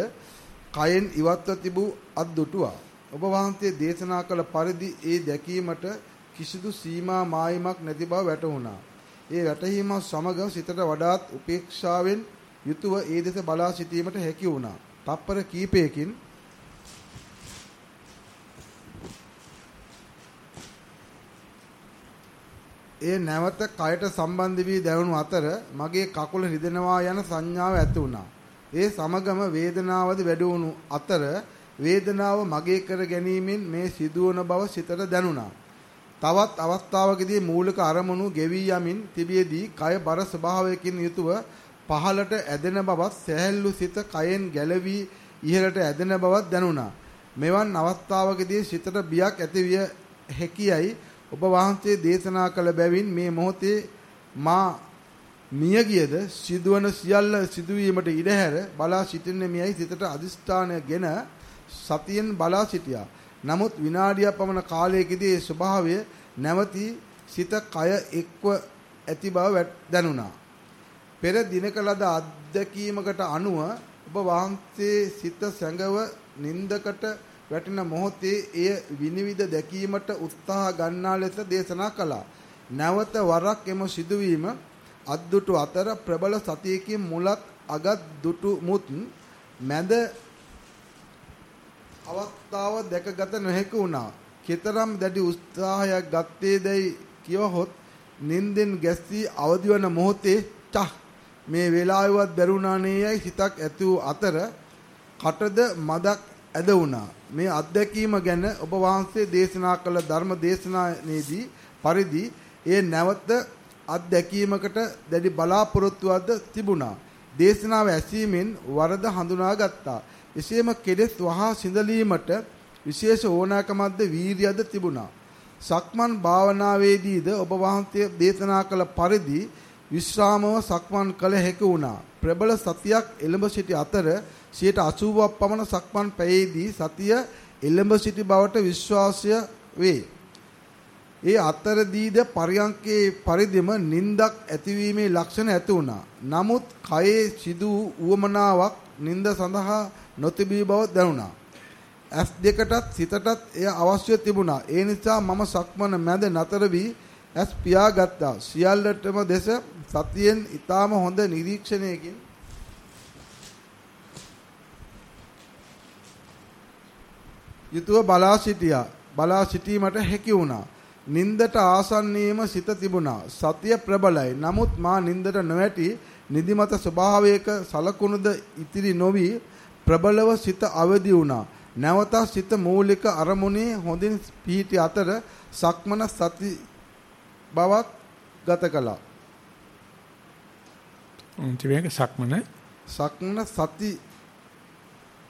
කයෙන් ඉවත්ව තිබූ අත් දුටුවා. ඔබ වහන්සේ දේශනා කළ පරිදි ඒ දැකීමට කිසිදු සීමා මායිමක් නැති බව වැටහුණා. ඒ වැටහීම සමග සිතට වඩාත් උපේක්ෂාවෙන් යුතුව ඒ දෙස බලා සිටීමට හැකි වුණා. තප්පර කීපයකින් ඒ නැවත කයට සම්බන්ධ වී දැනුණු අතර මගේ කකුල රිදෙනවා යන සංඥාව ඇති වුණා. ඒ සමගම වේදනාවද වැඩි වුණු අතර වේදනාව මගේ කර ගැනීමෙන් මේ සිදුවන බව සිතට දැනුණා. තවත් අවස්ථාවකදී මූලික අරමුණු ගෙවි යමින් තිබියදී කය බර ස්වභාවයකින් යුතුව පහළට ඇදෙන බවත් සැහැල්ලු සිත කයෙන් ගැලවි ඉහළට ඇදෙන බවත් දැනුණා. මෙවන් අවස්ථාවකදී සිතට බියක් ඇතිවිය හැකියයි ඔබ වහන්සේ දේශනා කළ බැවින් මේ මොහොතේ මා මියගියද සිදුවන සියල්ල සිදුවීමට ඉඩ හැර බලා සිටින්නේ මියයි සිතට අදිස්ථානයගෙන සතියෙන් බලා සිටියා. නමුත් විනාඩියක් පමණ කාලයකදී ඒ ස්වභාවය නැවති සිත කය එක්ව ඇති බව දැනුණා. පෙර දිනක ලද අත්දැකීමකට අනුව ඔබ වහන්සේ සිත සැඟව නින්දකට වැටෙන මොහොතේ එය විනිවිද දැකීමට උත්සාහ ගන්නා ලෙස දේශනා කළා. නැවත වරක් එම සිදුවීම අද්දුටු අතර ප්‍රබල සතියකින් මුලත් අගත් දුටු මුත් මැද අවස්ථාව දැකගත නොහැකි වුණා. කතරම් දැඩි උත්සාහයක් ගත්තේදයි කියවහොත් නින්දෙන් ගැස්සී අවදි වන මොහොතේ චහ මේ වේලාවවත් බැරුණානේ යයි හිතක් ඇති වූ අතර කටද මදක් ඇද වුණා. මේ අත්දැකීම ගැන ඔබ වහන්සේ දේශනා කළ ධර්ම දේශනාවේදී පරිදි ඒ නැවත අත්දැකීමකට දැඩි බලාපොරොත්තුවක්ද තිබුණා. දේශනාව ඇසීමෙන් වරද හඳුනාගත්තා. එසේම කෙලෙස් වහා සිඳලීමට විශේෂ ඕනෑකමක්ද වීරියද තිබුණා. සක්මන් භාවනාවේදීද ඔබ වහන්සේ දේශනා කළ පරිදි විශ්‍රාමව සක්මන් කළ හැකි වුණා. ප්‍රබල සතියක් එළඹ සිටි අතර 80ක් පමණ සක්මන් පැයේදී සතිය එළඹ සිටි බවට විශ්වාසය වේ. ඒ අතරදීද පරියංකේ පරිදිම නින්දක් ඇතිවීමේ ලක්ෂණ ඇති වුණා. නමුත් කයේ සිදු උවමනාවක් නින්ද සඳහා නොතිබී බව දැනුණා. ඇස් දෙකටත් සිතටත් එය අවශ්‍ය තිබුණා. ඒ නිසා මම සක්මන මැද නතර වී ඇස් පියාගත්තා. සියල්ලටම දෙස සතියෙන් ඊටාම හොඳ නිරීක්ෂණයකින් යුතුව බලා සිටියා. බලා සිටීමට හැකි වුණා. නින්දට ආසන්නයේම සිත තිබුණා. සතිය ප්‍රබලයි. නමුත් මා නින්දට නොවැටි නිදිමත ස්වභාවයක සලකුණුද ඉතිරි නොවි ප්‍රබලව සිත අවදි වුණා. නැවත සිත මූලික අරමුණේ හොඳින් පිහිටි අතර සක්මන සති බවක් ගත කළා. උන්තිවේක සක්මන සක්මන සති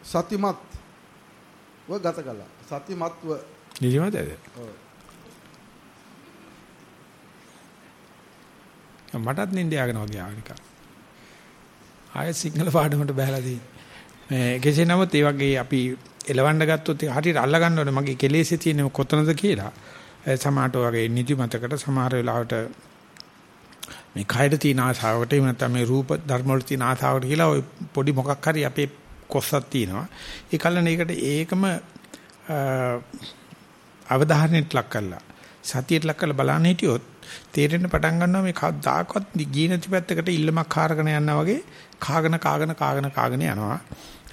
සතිමත් ව ගත කළා. සතිමත්ව නිදිමතද? ඔව්. මටත් නින්ද යගෙන වගේ ආනික. ආයෙ සිංහල පාඩමට බහලා තියෙන්නේ. මේ කෙසේ නමුත් ඒ වගේ අපි එලවන්න ගත්තොත් හරියට අල්ල ගන්න ඕනේ මගේ කෙලෙසේ තියෙන කොතනද කියලා. සමහරට වගේ නිදිමතකට සමහර වෙලාවට මේ කයර තියෙන ආසාවකට එහෙම නැත්නම් මේ රූප ධර්ම වල තියෙන ආසාවකට කියලා ওই පොඩි මොකක් හරි අපේ කොස්සක් තියෙනවා. ඒ කලන ඒකට ඒකම අවධානයට ලක් කරලා සතියට ලක් කරලා බලන්න හිටියොත් තේරෙන්න පටන් ගන්නවා මේ කවදාකවත් ගීනති පැත්තකට ඉල්ලමක් කාරගෙන යනවා වගේ කාගෙන කාගෙන කාගෙන කාගෙන යනවා.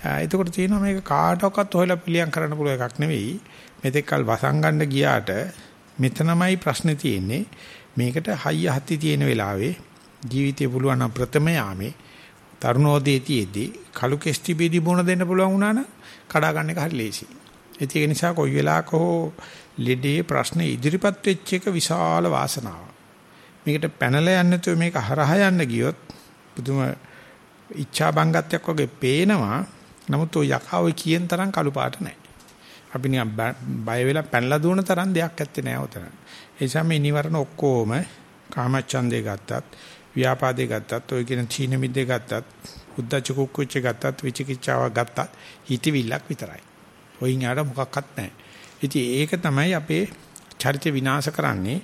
එතකොට තියෙනවා මේක කාටවත් හොයලා පිළියම් කරන්න පුළුවන් එකක් නෙවෙයි. මෙතෙක්කල් වසංගන්න ගියාට මෙතනමයි ප්‍රශ්නේ තියෙන්නේ. මේකට හයිය හති තියෙන වෙලාවේ ජීවිතේ පුළුවන් නම් ප්‍රථම යාමේ තරුණෝදේතියෙදී කලු කෙස්ටි බීදි බොන දෙන්න පුළුවන් වුණා නම් කඩා ගන්න එක හරි ලේසි. ඒක නිසා කොයි වෙලාවක හෝ ලෙඩේ ප්‍රශ්න ඉදිරිපත් වෙච්ච එක විශාල වාසනාවක්. මේකට පැනලා යන්න නැතුව මේක හරහා යන්න ගියොත් පුදුම ඉච්ඡා බංගත්වයක් වගේ පේනවා. නමුත් ඔය යකා ඔය කියන තරම් කළු පාට නැහැ. අපි නිකන් බය වෙලා පැනලා දුවන තරම් දෙයක් ඇත්තේ නැහැ උතන. ඒ නිසා මේ නිවරණ ඔක්කොම කාමච්ඡන්දේ ගත්තත්, ව්‍යාපාදේ ගත්තත්, ඔය කියන චීන මිද්දේ ගත්තත්, උද්දච්ච කුක්කුච්ච ගත්තත්, විචිකිච්ඡාව ගත්තත් හිතවිල්ලක් විතරයි. ඔයින් යාට මොකක්වත් නැහැ. ඉතින් ඒක තමයි අපේ චරිත විනාශ කරන්නේ.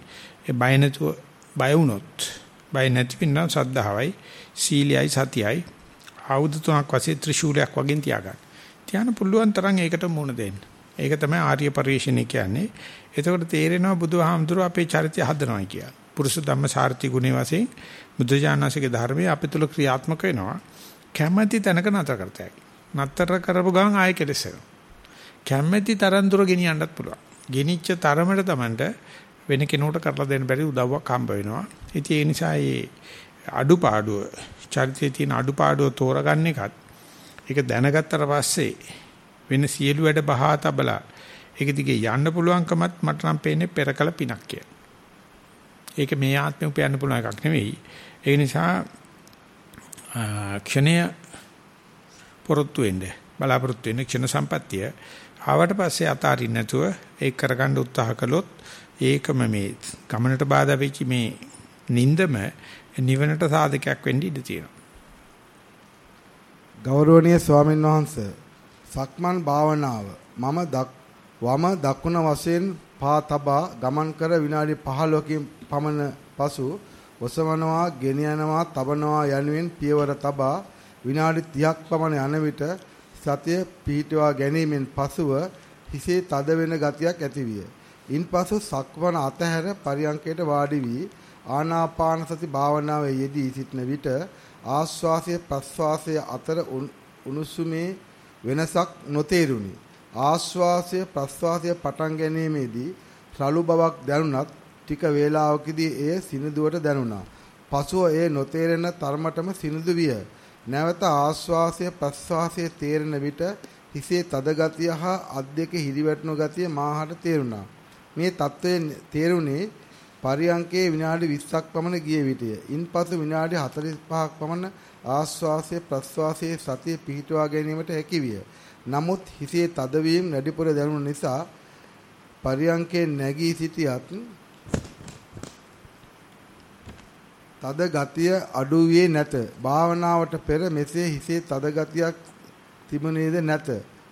ඒ බය නැතුව බය වුණොත් බය නැති වෙනවා සද්ධාවයි සීලයයි සතියයි ආයුධ තුනක් වශයෙන් ත්‍රිශූලයක් වගේ තියාගන්න. තියාන පුළුවන් තරම් ඒකට මුණ දෙන්න. ඒක තමයි ආර්ය පරිශ්‍රණය කියන්නේ. එතකොට තේරෙනවා බුදුහාමුදුරුව අපේ චරිතය හදනවා කියලා. පුරුෂ ධම්ම සාර්ථි ගුණේ වශයෙන් බුද්ධජානසිකේ ධර්මයේ අපේ තුල ක්‍රියාත්මක වෙනවා. කැමැති තැනක නතර කරතයි. නතර කරපු ගමන් ආයෙ කෙලෙසෙනවා. කැමැති තරම් දුර ගෙනියන්නත් පුළුවන්. ගෙනිච්ච තරමට Tamanට වෙන කෙනෙකුට කරලා දෙන්න බැරි උදව්වක් හම්බ වෙනවා. ඉතින් ඒ නිසා මේ අඩුපාඩුව චරිතයේ තියෙන අඩුපාඩුව තෝරගන්න එකත් ඒක දැනගත්තට පස්සේ වෙන සියලු වැඩ බහා තබලා ඒක දිගේ යන්න පුළුවන්කමත් මට නම් පේන්නේ පෙරකල පිනක් කියලා. ඒක මේ ආත්මෙ උපයන්න පුළුවන් එකක් නෙවෙයි. ඒ නිසා ක්ෂණය පොරොත්තු වෙන්නේ බලාපොරොත්තු වෙන ක්ෂණ සම්පත්තිය ආවට පස්සේ අතාරින්න නැතුව ඒක කරගන්න උත්සාහ කළොත් ඒකම මේ ගමනට බාධා වෙච්ච මේ නින්දම නිවනට සාධකයක් වෙන්න ඉඩ තියෙනවා. ගෞරවනීය ස්වාමීන් වහන්සේ සක්මන් භාවනාව මම දක් වම දකුණ වශයෙන් පා තබා ගමන් කර විනාඩි 15කින් පමණ පසු ඔසවනවා, ගෙන යනවා, තබනවා යනුවෙන් පියවර තබා විනාඩි 30ක් පමණ යන විට සතිය පිහිටවා ගැනීමෙන් පසුව හිසේ තද වෙන ගතියක් ඇතිවිය. ඉන්පසු සක්වන අතහැර පරියංකයට වාඩි වී ආනාපාන සති භාවනාවේ යෙදී සිටන විට ආශ්වාසය ප්‍රශ්වාසය අතර උණුසුමේ වෙනසක් නොතේරුණි. ආශ්වාසය ප්‍රශ්වාසය පටන් ගැනීමේදී රළු බවක් දැනුණත් ටික වේලාවකදී එය සිනිදුවට දැනුණා. පසුව එය නොතේරෙන තරමටම සිනිදු විය. නැවත ආශ්වාසය ප්‍රශ්වාසය තේරෙන විට හිසේ තද ගතිය හා අත් දෙක හිරිවැටුණු ගතිය මාහට තේරුණා. මේ தત્ත්වය තේරුණේ පරියංකේ විනාඩි 20ක් පමණ ගිය විටය. ඉන්පසු විනාඩි 45ක් පමණ ආශ්වාසයේ ප්‍රශ්වාසයේ සතිය පිහිටුවා ගැනීමට හැකි විය. නමුත් හිසේ තදවීම වැඩිපුර දැනුන නිසා පරියංකේ නැගී සිටියත් තද ගතිය අඩු වී නැත. භාවනාවට පෙර මෙසේ හිසේ තද ගතියක් තිබුණේද නැත.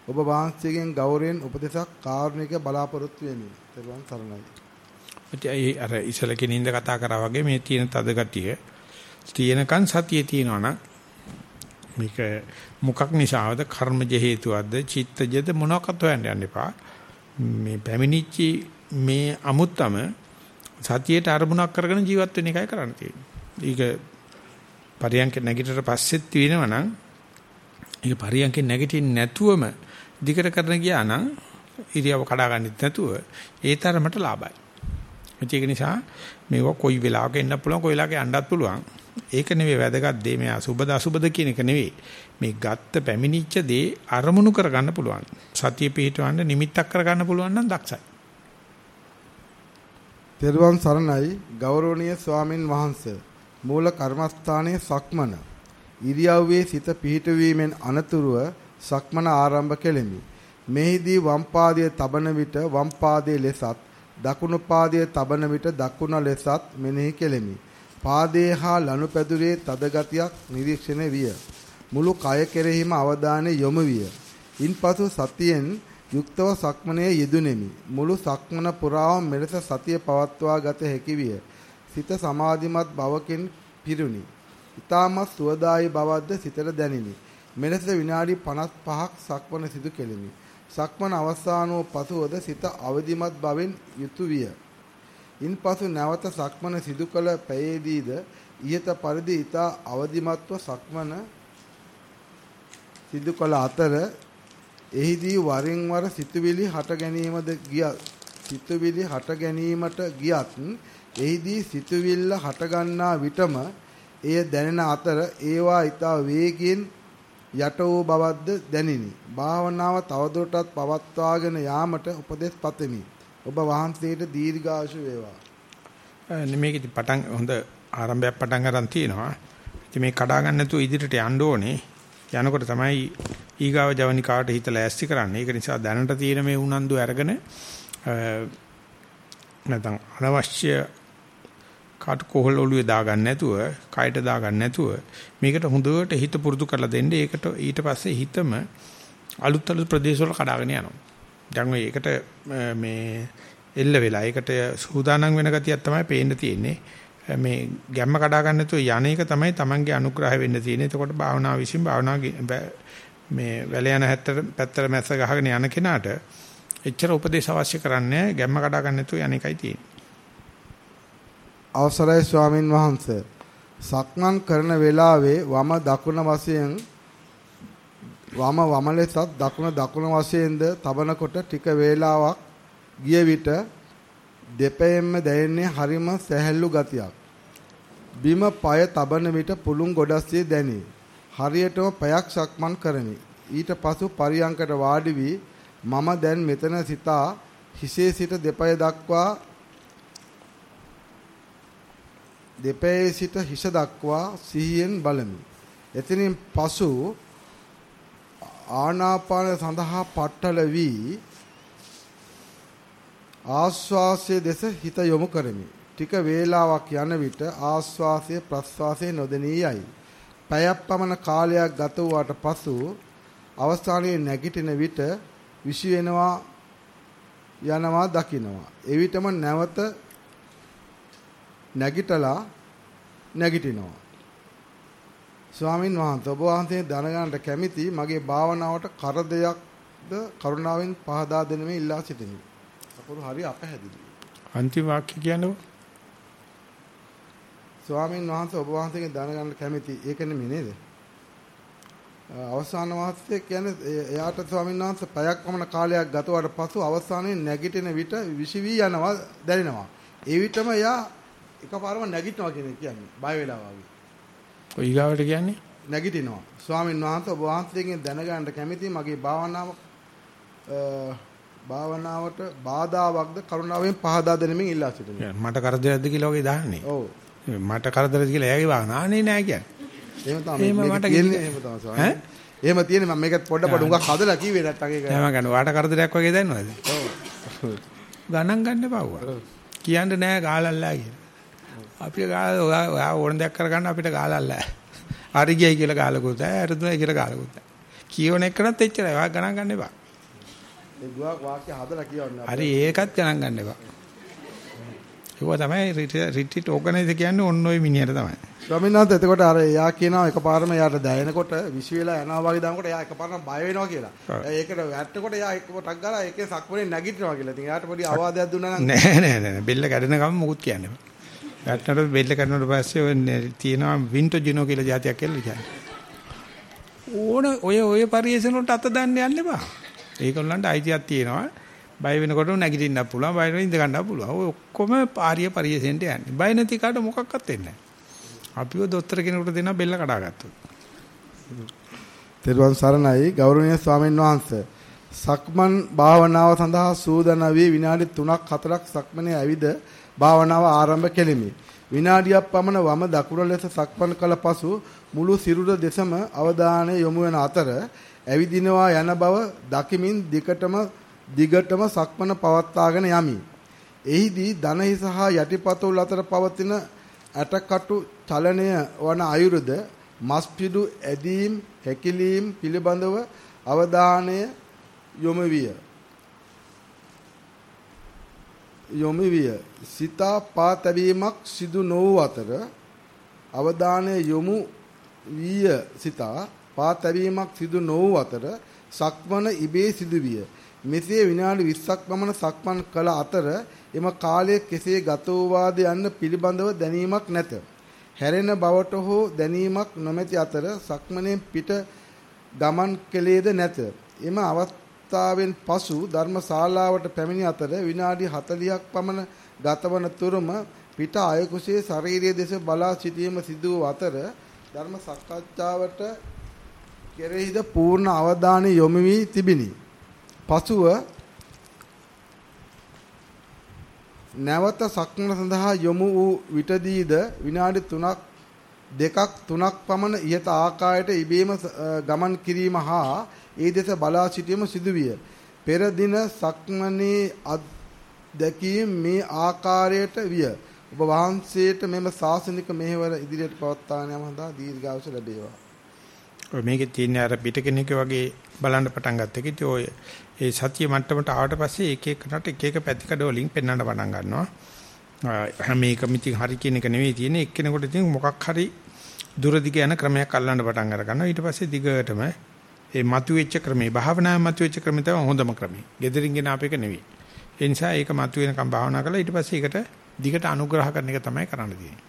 ඔබ වහන්සේගෙන් ගෞරවයෙන් උපදේශක් කාරුණික බලාපොරොත්තු වෙමි. තෙරුවන් සරණයි. ඒ අර ඉසලකින් ඉඳ කතා කරා වගේ මේ තියෙන තද ගතිය තියෙනකන් සතියේ තියෙනවා නම් මේක මොකක් නිසාවද කර්මජ හේතුවක්ද චිත්තජද මොනවාකට හොයන්න යන්න එපා මේ පැමිණිච්චි මේ අමුත්තම සතියේට අරමුණක් කරගෙන ජීවත් වෙන එකයි කරන්න තියෙන්නේ. ඒක පරියන්ක නැගිටට පස්සෙත් තියෙනවා නම් ඒක පරියන්ක නැගිටින්න නැතුවම දිගට කරන ගියා නම් ඉරියව කඩා ගන්නෙත් නැතුව ඒ තරමට ලාභයි. ඒක නිසා මේක කොයි වෙලාවක එන්න පුළුවන් කොයි වෙලාවක යන්නත් පුළුවන්. ඒක නෙවෙයි වැදගත් දේ මේ අසුබද අසුබද කියන එක නෙවෙයි. මේ ගත්ත පැමිණිච්ච දේ අරමුණු කරගන්න පුළුවන්. සතිය පිහිටවන්න නිමිත්තක් කරගන්න පුළුවන් නම් දක්ෂයි. තෙරුවන් සරණයි ගෞරවනීය ස්වාමින් වහන්සේ. මූල කර්මස්ථානයේ සක්මන. ඉරියව්වේ සිත පිහිටවීමෙන් අනතුරුව සක්මන ආරම්භ කෙලෙමි. මෙහිදී වම් පාදයේ තබන විට වම් පාදයේ ලෙසත් දකුණු පාදයේ තබන විට දකුණ ලෙසත් මෙනෙහි කෙලෙමි. පාදයේ හා ලනුපැදුරේ තද ගතියක් නිරීක්ෂණය විය. මුළු කය කෙරෙහිම අවධානය යොමු විය. ඉන්පසු සතියෙන් යුක්තව සක්මනේ යෙදුණෙමි. මුළු සක්මන පුරාම මෙලෙස සතිය පවත්වා ගත හැකි විය. සිත සමාධිමත් බවකින් පිරුණි. ඊටමත් සුවදායි බවක්ද සිතට දැනිනි. මෙලෙස විනාඩි 55ක් සක්මන සිදු කෙලිමි. සක්මන අවසාන වූ පසුවද සිත අවදිමත් බවෙන් යුතු විය. ඉන්පසු නැවත සක්මන සිදු කළ පැයේදීද ඊත පරිදි ඊතා අවදිමත්ව සක්මන සිදු කළ අතර එහිදී වරින් වර සිතුවිලි හට ගැනීමද ගිය සිතුවිලි හට ගැනීමට ගියත් එහිදී සිතුවිල්ල හට ගන්නා විටම එය දැනෙන අතර ඒවා ඊතා වේගයෙන් යට වූ බවක්ද දැනිනි. භාවනාව තවදුරටත් පවත්වාගෙන යාමට උපදෙස් පතමි. ඔබ වහන්සේට දීර්ඝායුෂ වේවා. මේකෙදි පටන් හොඳ ආරම්භයක් පටන් ගන්න තියෙනවා. ඉතින් මේ කඩා ගන්න නැතුව ඉදිරියට යන්න ඕනේ. යනකොට තමයි ඊගාව ජවනිකාට හිත ලෑස්ති කරන්නේ. ඒක නිසා දැනට තියෙන මේ උනන්දු අරගෙන නැත්නම් අනවශ්‍ය කාට කොහොල් ඔළුවේ දාගන්න නැතුව, කයට දාගන්න නැතුව මේකට හොඳට හිත පුරුදු කරලා දෙන්න. ඒකට ඊට පස්සේ හිතම අලුත් අලුත් ප්‍රදේශවල කඩාගෙන යනවා. දැන් ඔය ඒකට මේ එල්ල වෙලා ඒකට සූදානම් වෙන ගතියක් තමයි පේන්න තියෙන්නේ. මේ ගැම්ම කඩා ගන්න නැතුව යන එක තමයි Tamange අනුග්‍රහය වෙන්න තියෙන්නේ. එතකොට භාවනාව විසින් භාවනාව මේ වැල යන හැත්තට පැත්තට මැස්ස ගහගෙන යන කෙනාට එච්චර උපදේශ අවශ්‍ය කරන්නේ ගැම්ම කඩා ගන්න නැතුව යන එකයි තියෙන්නේ. අවසරයි ස්වාමින් වහන්සේ. සක්මන් කරන වෙලාවේ වම දකුණ වශයෙන් වම වම ලෙසත් දකුණ දකුණ වශයෙන්ද තබනකොට ටික වේලාවක් ගිය විට දෙපැයෙන්ම දැනෙන්නේ හරිම සැහැල්ලු ගතියක්. බිම পায় තබන විට පුළුන් ගොඩස්සේ දැනේ. හරියටම පැයක් සක්මන් කරමි. ඊට පසු පරියංකට වාඩි වී මම දැන් මෙතන සිතා හිසේ සිට දෙපය දක්වා දෙපයේ සිට හිස දක්වා සිහියෙන් බලමි. එතනින් පසු ආනාපාන සඳහා පట్టල වී ආස්වාසයේ දෙස හිත යොමු කරමි. ටික වේලාවක් යන විට ආස්වාසය ප්‍රස්වාසය නොදෙනී යයි. පැයක් පමණ කාලයක් ගත වූාට පසු අවස්ථානයේ නැගිටින විට විශ් වෙනවා යනවා දකින්නවා. එවිටම නැවත නැගිටලා නැගිටිනවා. ස්වාමින් වහන්සේ ඔබ වහන්සේ දැනගන්නට කැමැති මගේ භාවනාවට කරදයක්ද කරුණාවෙන් පහදා දෙනෙමි ඉල්ලා සිටිමි. අපුරු හරි අපහැදිලි. අන්තිම වාක්‍ය කියන්නේ ස්වාමින් වහන්සේ ඔබ වහන්සේගෙන් දැනගන්න කැමැති ඒක නෙමෙයි නේද? අවසාන වාස්තේ කියන්නේ එයාට ස්වාමීන් වහන්සේ පැයක් පමණ කාලයක් ගතවට පසු අවසානයේ නැගිටින විට විසිවි යනවා දැනෙනවා. ඒ විටම එයා එකපාරම නැගිටිනවා කියන එක කියන්නේ බය වෙලා වගේ. කොයි ගාවට කියන්නේ? නැගිටිනවා. ස්වාමීන් වහන්සේ ඔබ වහන්සේගෙන් දැනගන්න කැමැති මගේ භාවනාව භාවනාවට බාධාවක්ද කරුණාවෙන් පහදා දෙනෙමින් ඉල්ලා සිටිනවා. මට කරදරයක්ද කියලා වගේ දාන්නේ. ඔව්. මට කරදරද කියලා එයාගේ භාවනානේ නෑ කියන්නේ. එහෙම තමයි මේක තියෙන්නේ එහෙම තමයි ස්වාමී. එහෙම තියෙන්නේ මම මේකත් පොඩ පොඩ උඟක් හදලා කිව්වේ නැත්තම් ඒක. නෑ මම ගන්න වාට කරදරයක් වගේ දැනනවද? ඔව්. ගණන් ගන්න බවුවා. කියන්න නෑ ගාලල්ලා කියලා. අපිට ගාල ඔයා ඕන දෙයක් කරගන්න අපිට ගාලල්ලා. හරි ගියයි කියලා ගාලකුත් නැහැ, හරිදුනයි කියලා ගාලකුත් නැහැ. කියවන එකනත් එච්චරයි. ඔයා ගණන් ගන්න එපා. ඒ ගුවක් වාක්‍ය හදලා කියවන්න. හරි ඒකත් ගණන් ගන්න එපා. ඒක තමයි රිට්‍රීට් ඕගනයිසර් කියන්නේ ඔන්න ඔය මිනිහට තමයි. ස්වාමීන් වහන්සේ එතකොට අර එයා කියනවා එකපාරම එයාට දැනෙනකොට විශ් වෙලා යනවා වගේ දානකොට එයා එකපාරම බය වෙනවා කියලා. ඒකට වැටෙනකොට එයා එක ටක් ගාලා ඒකේ සක්මනේ නැගිටිනවා කියලා. ඉතින් එයාට පොඩි අවවාදයක් දුන්නා නම් නෑ නෑ නෑ බෙල්ල කැඩෙන ගමන් මොකුත් කියන්නේ නෑ. වැටෙනකොට බෙල්ල කැඩුණාට පස්සේ ඔය තියෙනවා වින්ටෝ ජිනෝ කියලා જાතියක් කියලා කියන්නේ. ඕන ඔය ඔය පරිේශන වලට අත දාන්න යන්න එපා. ඒකලන්ට අයිතියක් තියෙනවා. බය වෙනකොට නැගිටින්නත් පුළුවන්, බය වෙන ඉඳ ගන්නත් පුළුවන්. ඔය ඔක්කොම පාරිය පරිේශෙන්ට යන්නේ. බය නැති කාට මොකක්වත් වෙන්නේ නැහැ. අපිව දොස්තර කෙනෙකුට දෙනවා බෙල්ල කඩාගත්තොත්. තෙරුවන් සරණයි ගෞරවනීය ස්වාමීන් වහන්සේ. සක්මන් භාවනාව සඳහා සූදානම් වී විනාඩි 3ක් 4ක් සක්මනේ ඇවිද භාවනාව ආරම්භ කෙලිමි. විනාඩියක් පමණ වම දකුණ ලෙස සක්මන් කළ පසු මුළු සිරුර දෙසම අවධානය යොමු වන අතර ඇවිදිනවා යන බව දකිමින් දිකටම දිගටම සක්මන පවත්වාගෙන යමි. එහිදී දනහිස හා යටිපතුල් අතර පවතින ඇටකටු චලනය වන අයුරුද මස්පිඩු ඇදීම් හැකිලීම් පිළිබඳව අවධානය යොමු විය. යොමු විය. සිතා පාතවීමක් සිදු නොවූ අතර අවධානය යොමු විය සිතා පාතවීමක් සිදු නොවූ අතර සක්මන ඉබේ සිදු විය. මෙසේ විනාඩි 20ක් පමණ සක්මන් කළ අතර එම කාලය කෙසේ ගත වූවාද යන්න පිළිබඳව දැනීමක් නැත. හැරෙන බවට හෝ දැනීමක් නොමැති අතර සක්මනේ පිට ගමන් කෙලේද නැත. එම අවස්ථාවෙන් පසු ධර්මශාලාවට පැමිණි අතර විනාඩි 40ක් පමණ ගතවන තුරුම පිට අයකුසේ ශාරීරිය දෙස බලා සිටීම සිදු වූ අතර ධර්ම සාකච්ඡාවට කෙරෙහිද පූර්ණ අවධානය යොමු වී තිබිනි. පසුව නැවත සක්මන සඳහා යොමු වූ විටදීද විනාඩි 3ක් දෙකක් තුනක් පමණ ඉහත ආකාරයට ඉබේම ගමන් කිරීම හා ඒ දෙස බලා සිටීම සිදුවිය. පෙර දින සක්මනේ අත්දැකීම් මේ ආකාරයට විය. ඔබ වහන්සේට මෙම ශාසනික මෙහෙවර ඉදිරියට පවත්වාගෙන යාම සඳහා දීර්ඝායුෂ ලැබේවා. ඔය මේකේ තියෙන අර පිට කෙනෙක් වගේ බලන්න පටන් ගත්ත එක. ඉතින් ඔය ඒ සතිය මට්ටමට ආවට පස්සේ එක එකකට එක එක පැතිකඩ වලින් පෙන්වන්න පටන් ගන්නවා. හැම එකම ඉතින් හරි කියන එක නෙවෙයි තියෙන්නේ. එක්කෙනෙකුට ඉතින් මොකක් හරි දුර දිග යන ක්‍රමයක් අල්ලන්න පටන් අර ගන්නවා. ඊට පස්සේ දිගටම ඒ මතුවෙච්ච ක්‍රමේ භාවනාවේ මතුවෙච්ච ක්‍රමේ තමයි හොඳම ක්‍රමේ. gederin ගෙන අපේක නෙවෙයි. ඒ නිසා ඒක මතුවෙනකම් භාවනා කරලා ඊට පස්සේ ඒකට දිගට අනුග්‍රහ කරන එක තමයි කරන්න තියෙන්නේ.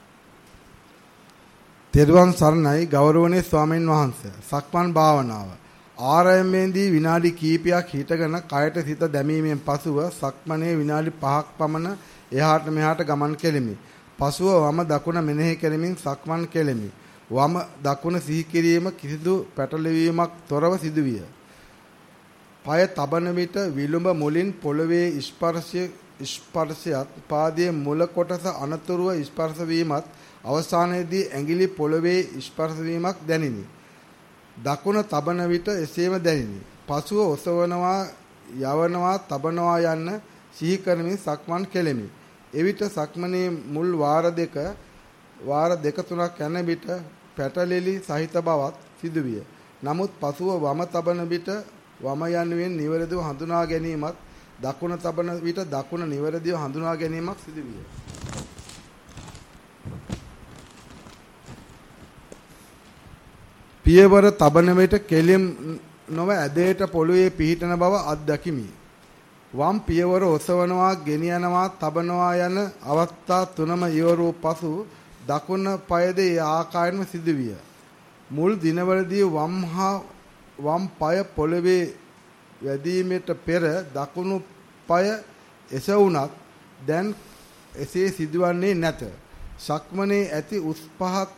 තෙරුවන් සරණයි ගෞරවනීය ස්වාමීන් වහන්සේ. සක්මන් භාවනාව. ආරම්භයේදී විනාඩි කිහිපයක් හිටගෙන කයට සිත දැමීමෙන් පසුව සක්මනේ විනාඩි 5ක් පමණ එහාට මෙහාට ගමන් කෙලිමි. පසුව වම දකුණ මෙනෙහි කෙලිමින් සක්මන් කෙලිමි. වම දකුණ සිහි කිරීම කිසිදු පැටලවීමක් තොරව සිදුවිය. পায় තබන විට විලුඹ මුලින් පොළවේ ස්පර්ශය ස්පර්ශයත් පාදයේ මුල කොටස අනතුරුව ස්පර්ශ වීමත් අවසානයේදී ඇඟිලි පොළවේ ස්පර්ශ වීමක් දැනිනි. දකුණ තබන විට එසේම දැනිනි. පසුව ඔසවනවා, යවනවා, තබනවා යන්න සිහි කරමින් සක්මන් කෙලෙමි. එවිට සක්මනේ මුල් වාර දෙක වාර දෙක තුනක් යන විට පැටලෙලි සහිත බවත් සිදුවිය. නමුත් පසුව වම තබන විට වම යනුවෙන් නිවැරදිව හඳුනා ගැනීමත් දකුණ තබන විට දකුණ නිවැරදිව හඳුනා ගැනීමක් සිදුවිය. පියවර තබන විට කෙලිම් නොව ඇදේට පොළවේ පිහිටන බව අත්දැකිමි. වම් පියවර ඔසවනවා, ගෙනියනවා, තබනවා යන අවස්ථා තුනම ඉවර වූ පසු දකුණ පායද ඒ ආකාරයෙන්ම සිදුවිය. මුල් දිනවලදී වම් හා වම් පාය පොළවේ වැදීමට පෙර දකුණු පාය එසවුණත් දැන් එසේ සිදුවන්නේ නැත. සක්මනේ ඇති උස් පහත්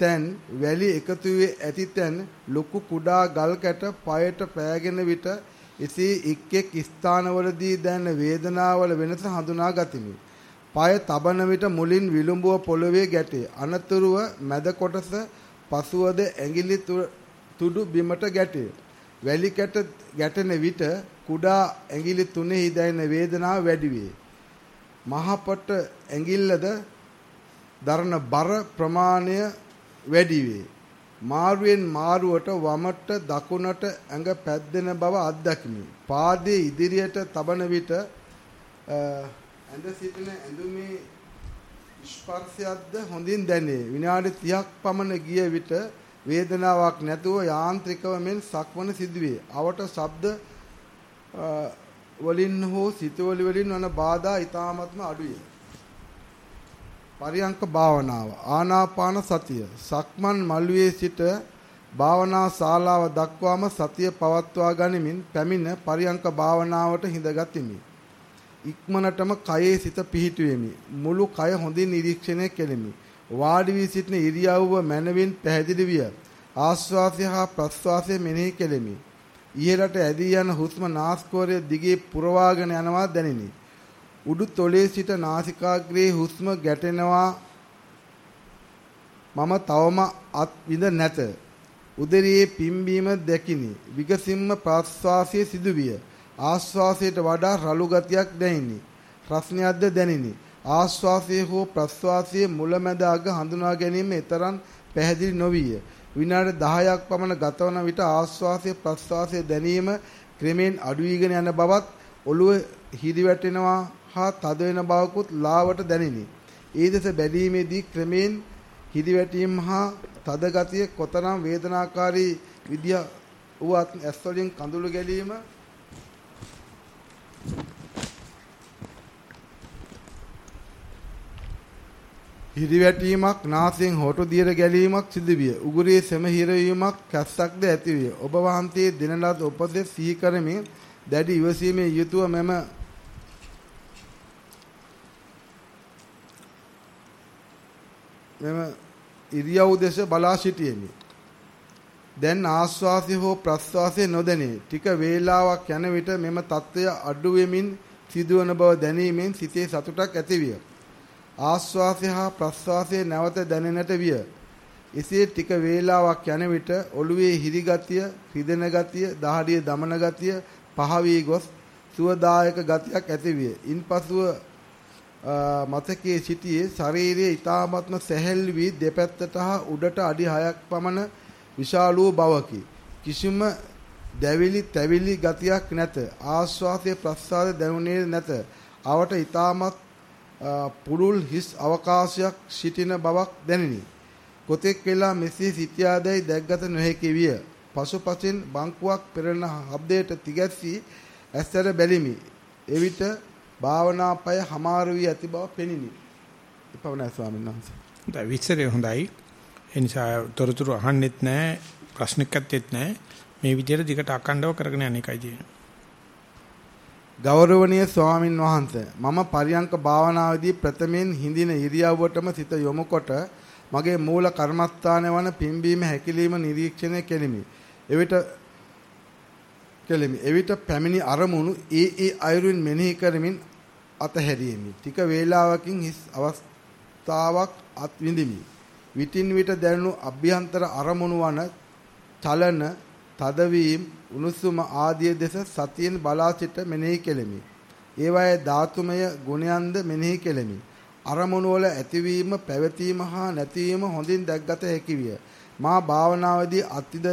තැන් වැලි එකතු වී ඇති තැන් ලොකු කුඩා ගල් කැට පයට පෑගෙන විට එසේ එක් එක් ස්ථානවලදී දැනෙන වේදනාවල වෙනස හඳුනා ගතිමි. পাය තබන විට මුලින් විලුඹුව පොළවේ ගැටේ. අනතුරුව මැද කොටස පසුවද ඇඟිලි තුඩු බිමට ගැටේ. වැලි කැට ගැටෙන විට කුඩා ඇඟිලි තුනෙහි දැනෙන වේදනාව වැඩි වේ. මහපට ඇඟිල්ලද දරන බර ප්‍රමාණය වැඩි වේ. මාරුවෙන් මාරුවට වමට දකුණට ඇඟ පැද්දෙන බව අත්දැකිමි. පාදයේ ඉදිරියට තබන විට ඇඳ සිටින ඇඳුමේ ස්පර්ශයක්ද හොඳින් දැනේ. විනාඩි 30ක් පමණ ගිය විට වේදනාවක් නැතුව යාන්ත්‍රිකව මෙන් සක්මන සිදුවේ. අවට ශබ්ද වලින් හෝ සිතුවලි වලින් වන බාධා ඊ타ත්ම අඩුය. පරියංක භාවනාව ආනාපාන සතිය සක්මන් මළුවේ සිට භාවනා ශාලාව දක්වාම සතිය පවත්වා ගනිමින් පැමිණ පරියංක භාවනාවට හිඳගතිමි. ඉක්මනටම කයේ සිත පිහිටුවෙමි. මුළු කය හොඳින් නිරීක්ෂණය කෙලිමි. වාඩි වී සිටින ඉරියව්ව මනවින් පැහැදිලි විය. ආශ්වාසය හා ප්‍රශ්වාසය මෙනෙහි කෙලිමි. ඉහළට ඇදී යන හුස්ම නාස්කෝරය දිගේ පුරවාගෙන යනවා දැනිනි. උඩු තොලේ සිට නාසිකාග්‍රේ හුස්ම ගැටෙනවා මම තවම අත් විඳ නැත. උදරයේ පිම්බීම දැකිනි. විගසින්ම ප්‍රාශ්වාසයේ සිදුවිය. ආශ්වාසයට වඩා රළු ගතියක් දැනිනි. රස්නයක්ද දැනිනි. ආශ්වාසයේ හෝ ප්‍රශ්වාසයේ මුලැමැද අග හඳුනා ගැනීම තරම් පැහැදිලි නොවිය. විනාඩි 10ක් පමණ ගතවන විට ආශ්වාසයේ ප්‍රශ්වාසයේ දැනීම ක්‍රමෙන් අඩු වීගෙන යන බවත් ඔළුව හිරිවැටෙනවා හා තද වෙන බවකුත් ලාවට දැනිනි. ඒ දෙස බැලීමේදී ක්‍රමෙන් හිරිවැටීම් හා තද ගතිය කොතරම් වේදනාකාරී විදිය වුවත් ඇස් වලින් කඳුළු ගැලීම හිරිවැටීමක් නාසයෙන් හොටු දියට ගැලීමක් සිදුවිය. උගුරේ සෙම හිරවීමක් කැස්සක්ද ඇතිවිය. ඔබ වහන්සේ දෙන ලද උපදෙස් සිහි කරමින් දැඩි ඉවසීමේ යුතුය මම මම ඉරියව් දෙස බලා සිටියෙමි. දැන් ආස්වාසය හෝ ප්‍රස්වාසය නොදැනේ. ටික වේලාවක් යන විට මෙම తত্ত্বය අඩු වෙමින් සිදුවන බව දැනීමෙන් සිතේ සතුටක් ඇතිවිය. ආශ්වාසය හා ප්‍රශ්වාසය නැවත දැනෙන්නට විය. එසේ ටික වේලාවක් යන විට ඔළුවේ හිරි ගතිය, රිදෙන ගතිය, දහඩිය දමන ගතිය පහ වී ගොස් සුවදායක ගතියක් ඇතිවිය. ඉන්පසුව මතකයේ සිටියේ ශරීරයේ ඊ타ත්ම සැහැල්ලු වී දෙපැත්තට හා උඩට අඩි 6ක් පමණ විශාල වූ බවකි. කිසිම දැවිලි තැවිලි ගතියක් නැත. ආශ්වාසයේ ප්‍රස්වාසයේ දැනුනේ නැත. අවට ඊ타මත් පුරුල් හිස් අවකාශයක් සිටින බවක් දැනිනි. කොතෙක් වෙලා මෙසේ සිටියාදයි දැක්ගත නොහැකි විය. පසුපසින් බංකුවක් පෙරෙන ශබ්දයට තිගැස්සී ඇස්සර බැලිමි. එවිට භාවනා පය හමාරු වී ඇති බව පෙනිනි. එපමණයි ස්වාමීන් වහන්සේ. හොඳයි විස්තරය හොඳයි. ඒ නිසා තොරතුරු අහන්නෙත් නැහැ ප්‍රශ්නයක් ඇත්තෙත් නැහැ. මේ විදිහට දිගට අකණ්ඩව කරගෙන යන එකයි තියෙන්නේ. ගෞරවනීය ස්වාමින් වහන්සේ මම පරියංක භාවනාවේදී ප්‍රථමයෙන් හිඳින ඉරියව්වටම සිත යොමුකොට මගේ මූල කර්මස්ථානය වන පිම්බීම හැකිලිම නිරීක්ෂණය කෙලිමි. එවිට කෙලිමි. එවිට පැමිණි අරමුණු ඒ ඒ අයුරින් මෙනෙහි කරමින් අතහැරීමි. ටික වේලාවකින් හිස් අවස්ථාවක් අත් විඳිමි. විටින් විට දැනුණු අභ්‍යන්තර අරමුණු වන චලන, තදවීම, උණුසුම ආදී දෙස සතියෙන් බලා සිට මෙනෙහි කෙලිමි. ඒවායේ ධාතුමය ගුණයන්ද මෙනෙහි කෙලෙමි. අරමුණු වල ඇතිවීම, පැවතීම හා නැතිවීම හොඳින් දැක්ගත හැකි විය. මා භාවනාවේදී අත්විඳ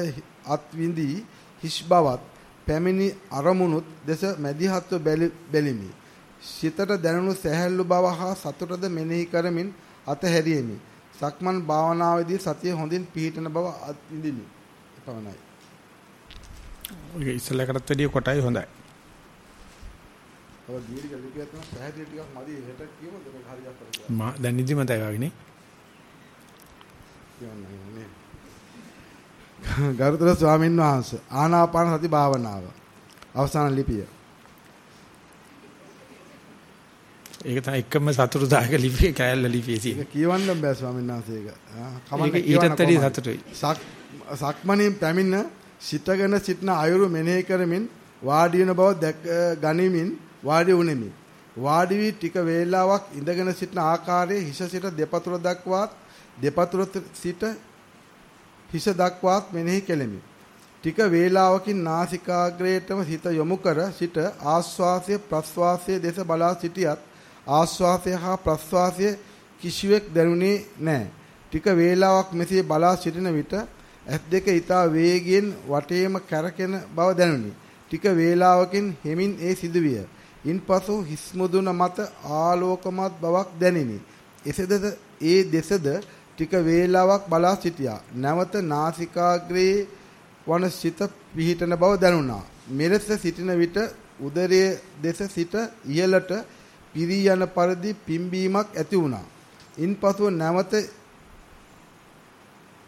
අත්විඳි හිස් බවත් පැමිණි අරමුණුත් දෙස මැදිහත්ව බැලිමි. සිතට දැනුණු සැහැල්ලු බව හා සතුටද මෙනෙහි කරමින් අතහැරියෙමි. සක්මන් භාවනාවේදී සතිය හොඳින් පිහිටන බව අත්විඳිමි. පවණයි. ඔය ඉස්සලකටත් වැඩිය කොටයි හොඳයි. ඔය දීර්ඝ ලිපියක් තමයි පැහැදිලි ටිකක් මදි හෙට කියමුද ඒක හරියට කරලා. මා දැන් නිදිමතයි වගේනේ. කියන්න ගරුතර ස්වාමීන් වහන්සේ ආනාපාන සති භාවනාව අවසාන ලිපිය ඒක තමයි එකම සතුටුදායක ලිපියේ කෑල්ල ලිපියේ තියෙන. ඒක කියවන්න බෑ ස්වාමීන් වහන්සේ ඒක. කමන්න ඊටත් වැඩි සතුටුයි. සක්මණේ පැමිණ සිටගෙන සිටන අයුරු මෙනෙහි කරමින් වාඩි වෙන බව දැක ගනිමින් වාඩි වුනිමි. වාඩි වී ටික වේලාවක් ඉඳගෙන සිටන ආකාරයේ හිස සිට දෙපතුල දක්වාත් දෙපතුල සිට හිස දක්වාත් මෙනෙහි කෙලෙමි. ටික වේලාවකින් නාසිකාග්‍රේටම සිත යොමු කර සිට ආස්වාසය ප්‍රස්වාසය දෙස බලා සිටියත් ආස්වාසය හා ප්‍රස්වාසය කිසිවෙක් දැනුනේ නැහැ. ටික වේලාවක් මෙසේ බලා සිටින විට ඇස් දෙක ඊතා වේගයෙන් වටේම කැරකෙන බව දැනුනි. ටික වේලාවකින් හෙමින් ඒ සිදුවිය. ඉන්පසු හිස් මුදුන මත ආලෝකමත් බවක් දැනිනි. එසේද ඒ දෙසද ටික වේලාවක් බලා සිටියා. නැවත නාසිකාග්‍රේ වන සිත පිහිටන බව දැනුණා. මෙලෙස සිටින විට උදරයේ දෙස සිට ඉහළට පිරී යන පරිදි පිම්බීමක් ඇති වුණා. ඉන්පසුව නැවත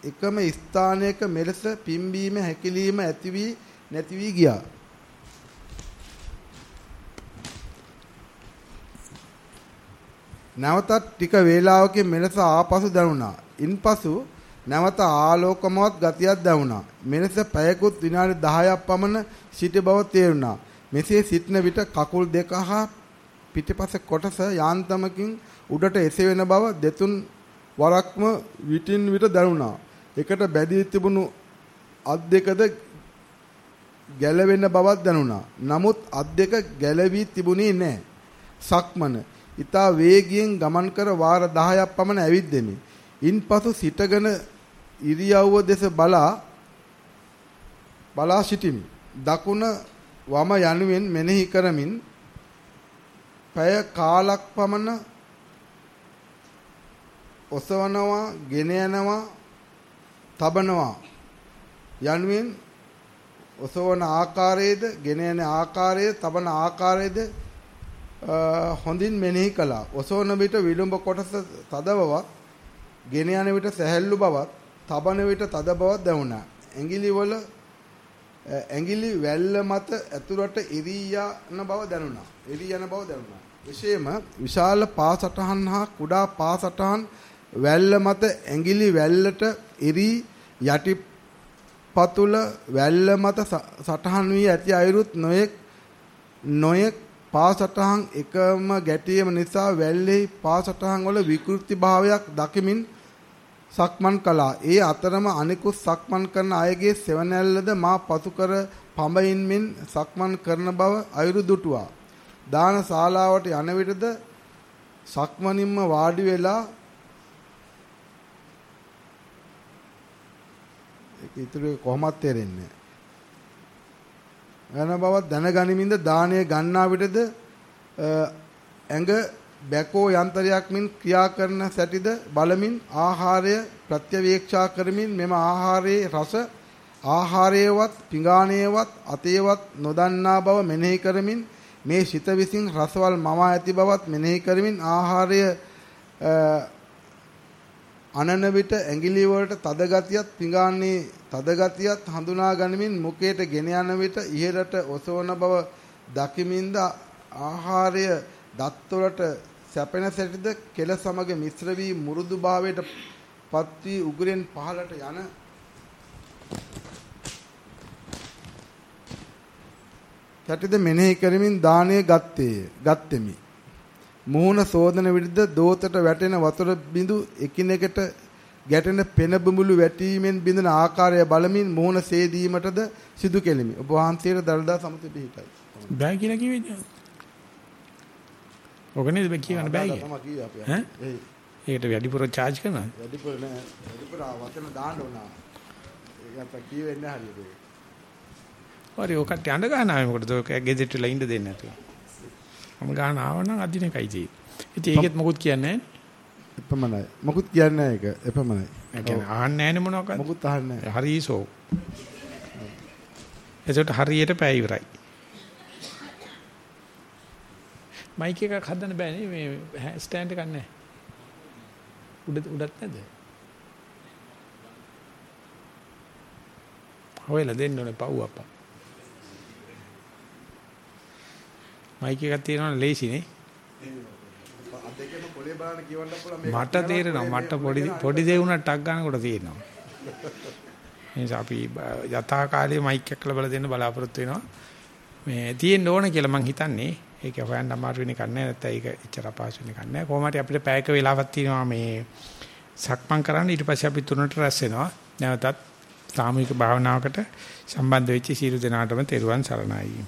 එකම ස්ථානයක මෙලෙස පිම්බීම හැකිලිම ඇති වී නැති වී ගියා. නැවතත් ටික වේලාවකින් මෙලෙස ආපසු දැනුණා. ඉන්පසු නැවත ආලෝකමවත් ගතියක් දැනුණා. මෙලෙස පැයකුත් විනාඩි 10ක් පමණ සිටි බව තේරුණා. මෙසේ සිටන විට කකුල් දෙක හා පිටිපස කොටස යාන්තමකින් උඩට එසවෙන බව දෙතුන් වරක්ම විටින් විට දැනුණා. එකට බැදී තිබුණු අත් දෙකද ගැලවෙන බවක් දැනුණා. නමුත් අත් දෙක ගැලවී තිබුණේ නැහැ. සක්මන ඊතා වේගයෙන් ගමන් කර වාර 10ක් පමණ ඇවිද්දෙමි. ඉන්පසු සිටගෙන ඉරියව්ව දෙස බලා බලා සිටිමි. දකුණ වම යනුවෙන් මෙනෙහි කරමින් පැය කාලක් පමණ ඔසවනවා, ගෙන යනවා, තබනවා යනුවෙන් ඔසවන ආකාරයේද, ගෙන යන ආකාරයේද, තබන ආකාරයේද හොඳින් මෙනෙහි කළා. ඔසවන විට විලුඹ කොටස තද බවක්, ගෙන යන විට සැහැල්ලු බවක්, තබන විට තද බවක් දැනුණා. ඇඟිලි වල ඇඟිලි වැල්ල මත ඇතුළට එරී යන බව දැනුණා. එරී යන බව දැනුණා. එසේම විශාල පාසටහන් හා කුඩා පාසටහන් වැල්ල මත ඇඟිලි වැල්ලට එරී යටි පතුල වැල්ල මත සටහන් වී ඇති අයුරුත් නොයෙක් නොයෙක් පාසටහන් එකම ගැටීම නිසා වැල්ලේ පාසටහන් වල විකෘති භාවයක් දකිමින් සක්මන් කළා. ඒ අතරම අනිකුත් සක්මන් කරන අයගේ සෙවණැල්ලද මා පසු කර පඹයින් මෙන් සක්මන් කරන බව අයුරු දුටුවා. දාන ශාලාවට යන විටද සක්මනින්ම වාඩි වෙලා ඉතුරු කොහොමත් තේරෙන්නේ යන බවක් දැනගනිමින්ද දාණය ගන්නා විටද ඇඟ බැකෝ යන්ත්‍රයක් මෙන් ක්‍රියා කරන සැටිද බලමින් ආහාරය ප්‍රත්‍යවේක්ෂා කරමින් මෙම ආහාරයේ රස ආහාරයේවත් පිඟානයේවත් අතේවත් නොදන්නා බව මෙනෙහි කරමින් මේ සිත විසින් රසවල් මවා ඇති බවත් මෙනෙහි කරමින් ආහාරය අනන විට ඇඟිලි වලට තද ගතියත් පිඟාන්නේ තද ගතියත් හඳුනා ගනිමින් මුඛයට ගෙන යන විට ඉහළට ඔසවන බව දකිමින්ද ආහාරය දත් වලට සැපෙන සැටිද කෙල සමග මිශ්‍ර වී මුරුදු භාවයට පත් වී උගුරෙන් පහළට යන සැටිද මෙනෙහි කරමින් දාණය ගත්තේ ගත්තෙමි. මුහුණ සෝදන විටද දෝතට වැටෙන වතුර බිඳු එකිනෙකට ගැටෙන පෙන බුමුළු වැටීමෙන් බිඳන ආකාරය බලමින් මුහුණ සේදීමටද සිදු කෙලිමි. ඔබ වහන්සේට දරදා සමත පිහිටයි. බෑ කියලා කිව්වේ. ඔකනේ බෑ කියන්න බෑ කිය. තමයි කිව්වේ අපි. ඈ? ඒකට වැඩිපුර charge කරනවා. වැඩිපුර නෑ. වැඩිපුර වචන දාන්න ඕන. ඒකට කියවෙන්නේ නැහැ හරියට. හරි ඔකට යන්න ගන්න ආවේ මොකටද ඔක ගෙදෙට්ට වෙලා ඉන්න දෙන්නේ නැතුව. මම ගන්න ආව නම් අදින එකයි තියෙන්නේ. ඉතින් ඒකෙත් මොකුත් කියන්නේ නැහැ. එපමණයි. මොකුත් කියන්නේ නැහැ ඒක. එපමණයි. ඒ කියන්නේ ආන්නේ නැහැනේ මොනවාක්වත්. මොකුත් අහන්නේ නැහැ. හරිසෝ. එතකොට හරියට පැය ඉවරයි. මයික් එකක් හදන්න බෑනේ මේ ස්ටෑන්ඩ් එකක් නැහැ. උඩ උඩත් නැද්ද? හොයලා දෙන්න ඕනේ පව් අප්පා. මයික් එකක් තියෙනවනේ ලේසිනේ. අදකම පොලේ බලන්න කියවන්න පුළුවන් මේක. මට තේරෙනවා මට පොඩි පොඩි දේ වුණා ටක් ගන්නකොට තේරෙනවා. ඒ නිසා අපි යථා කාලයේ මයික් එකක් ලබලා දෙන්න බලාපොරොත්තු වෙනවා. මේ තියෙන්න ඕන කියලා මං හිතන්නේ. ඒක හොයන්න අමාරු වෙන එකක් නෑ නැත්නම් ඒක එච්චර අපහසු වෙන එකක් නෑ. කොහොම හරි අපිට පැයක වෙලාවක් තියෙනවා මේ සක්මන් කරන්න ඊට පස්සේ අපි තුනට රැස් වෙනවා. නැවතත් සාමූහික භාවනාවකට සම්බන්ධ වෙච්ච සියලු දෙනාටම තෙරුවන් සරණයි.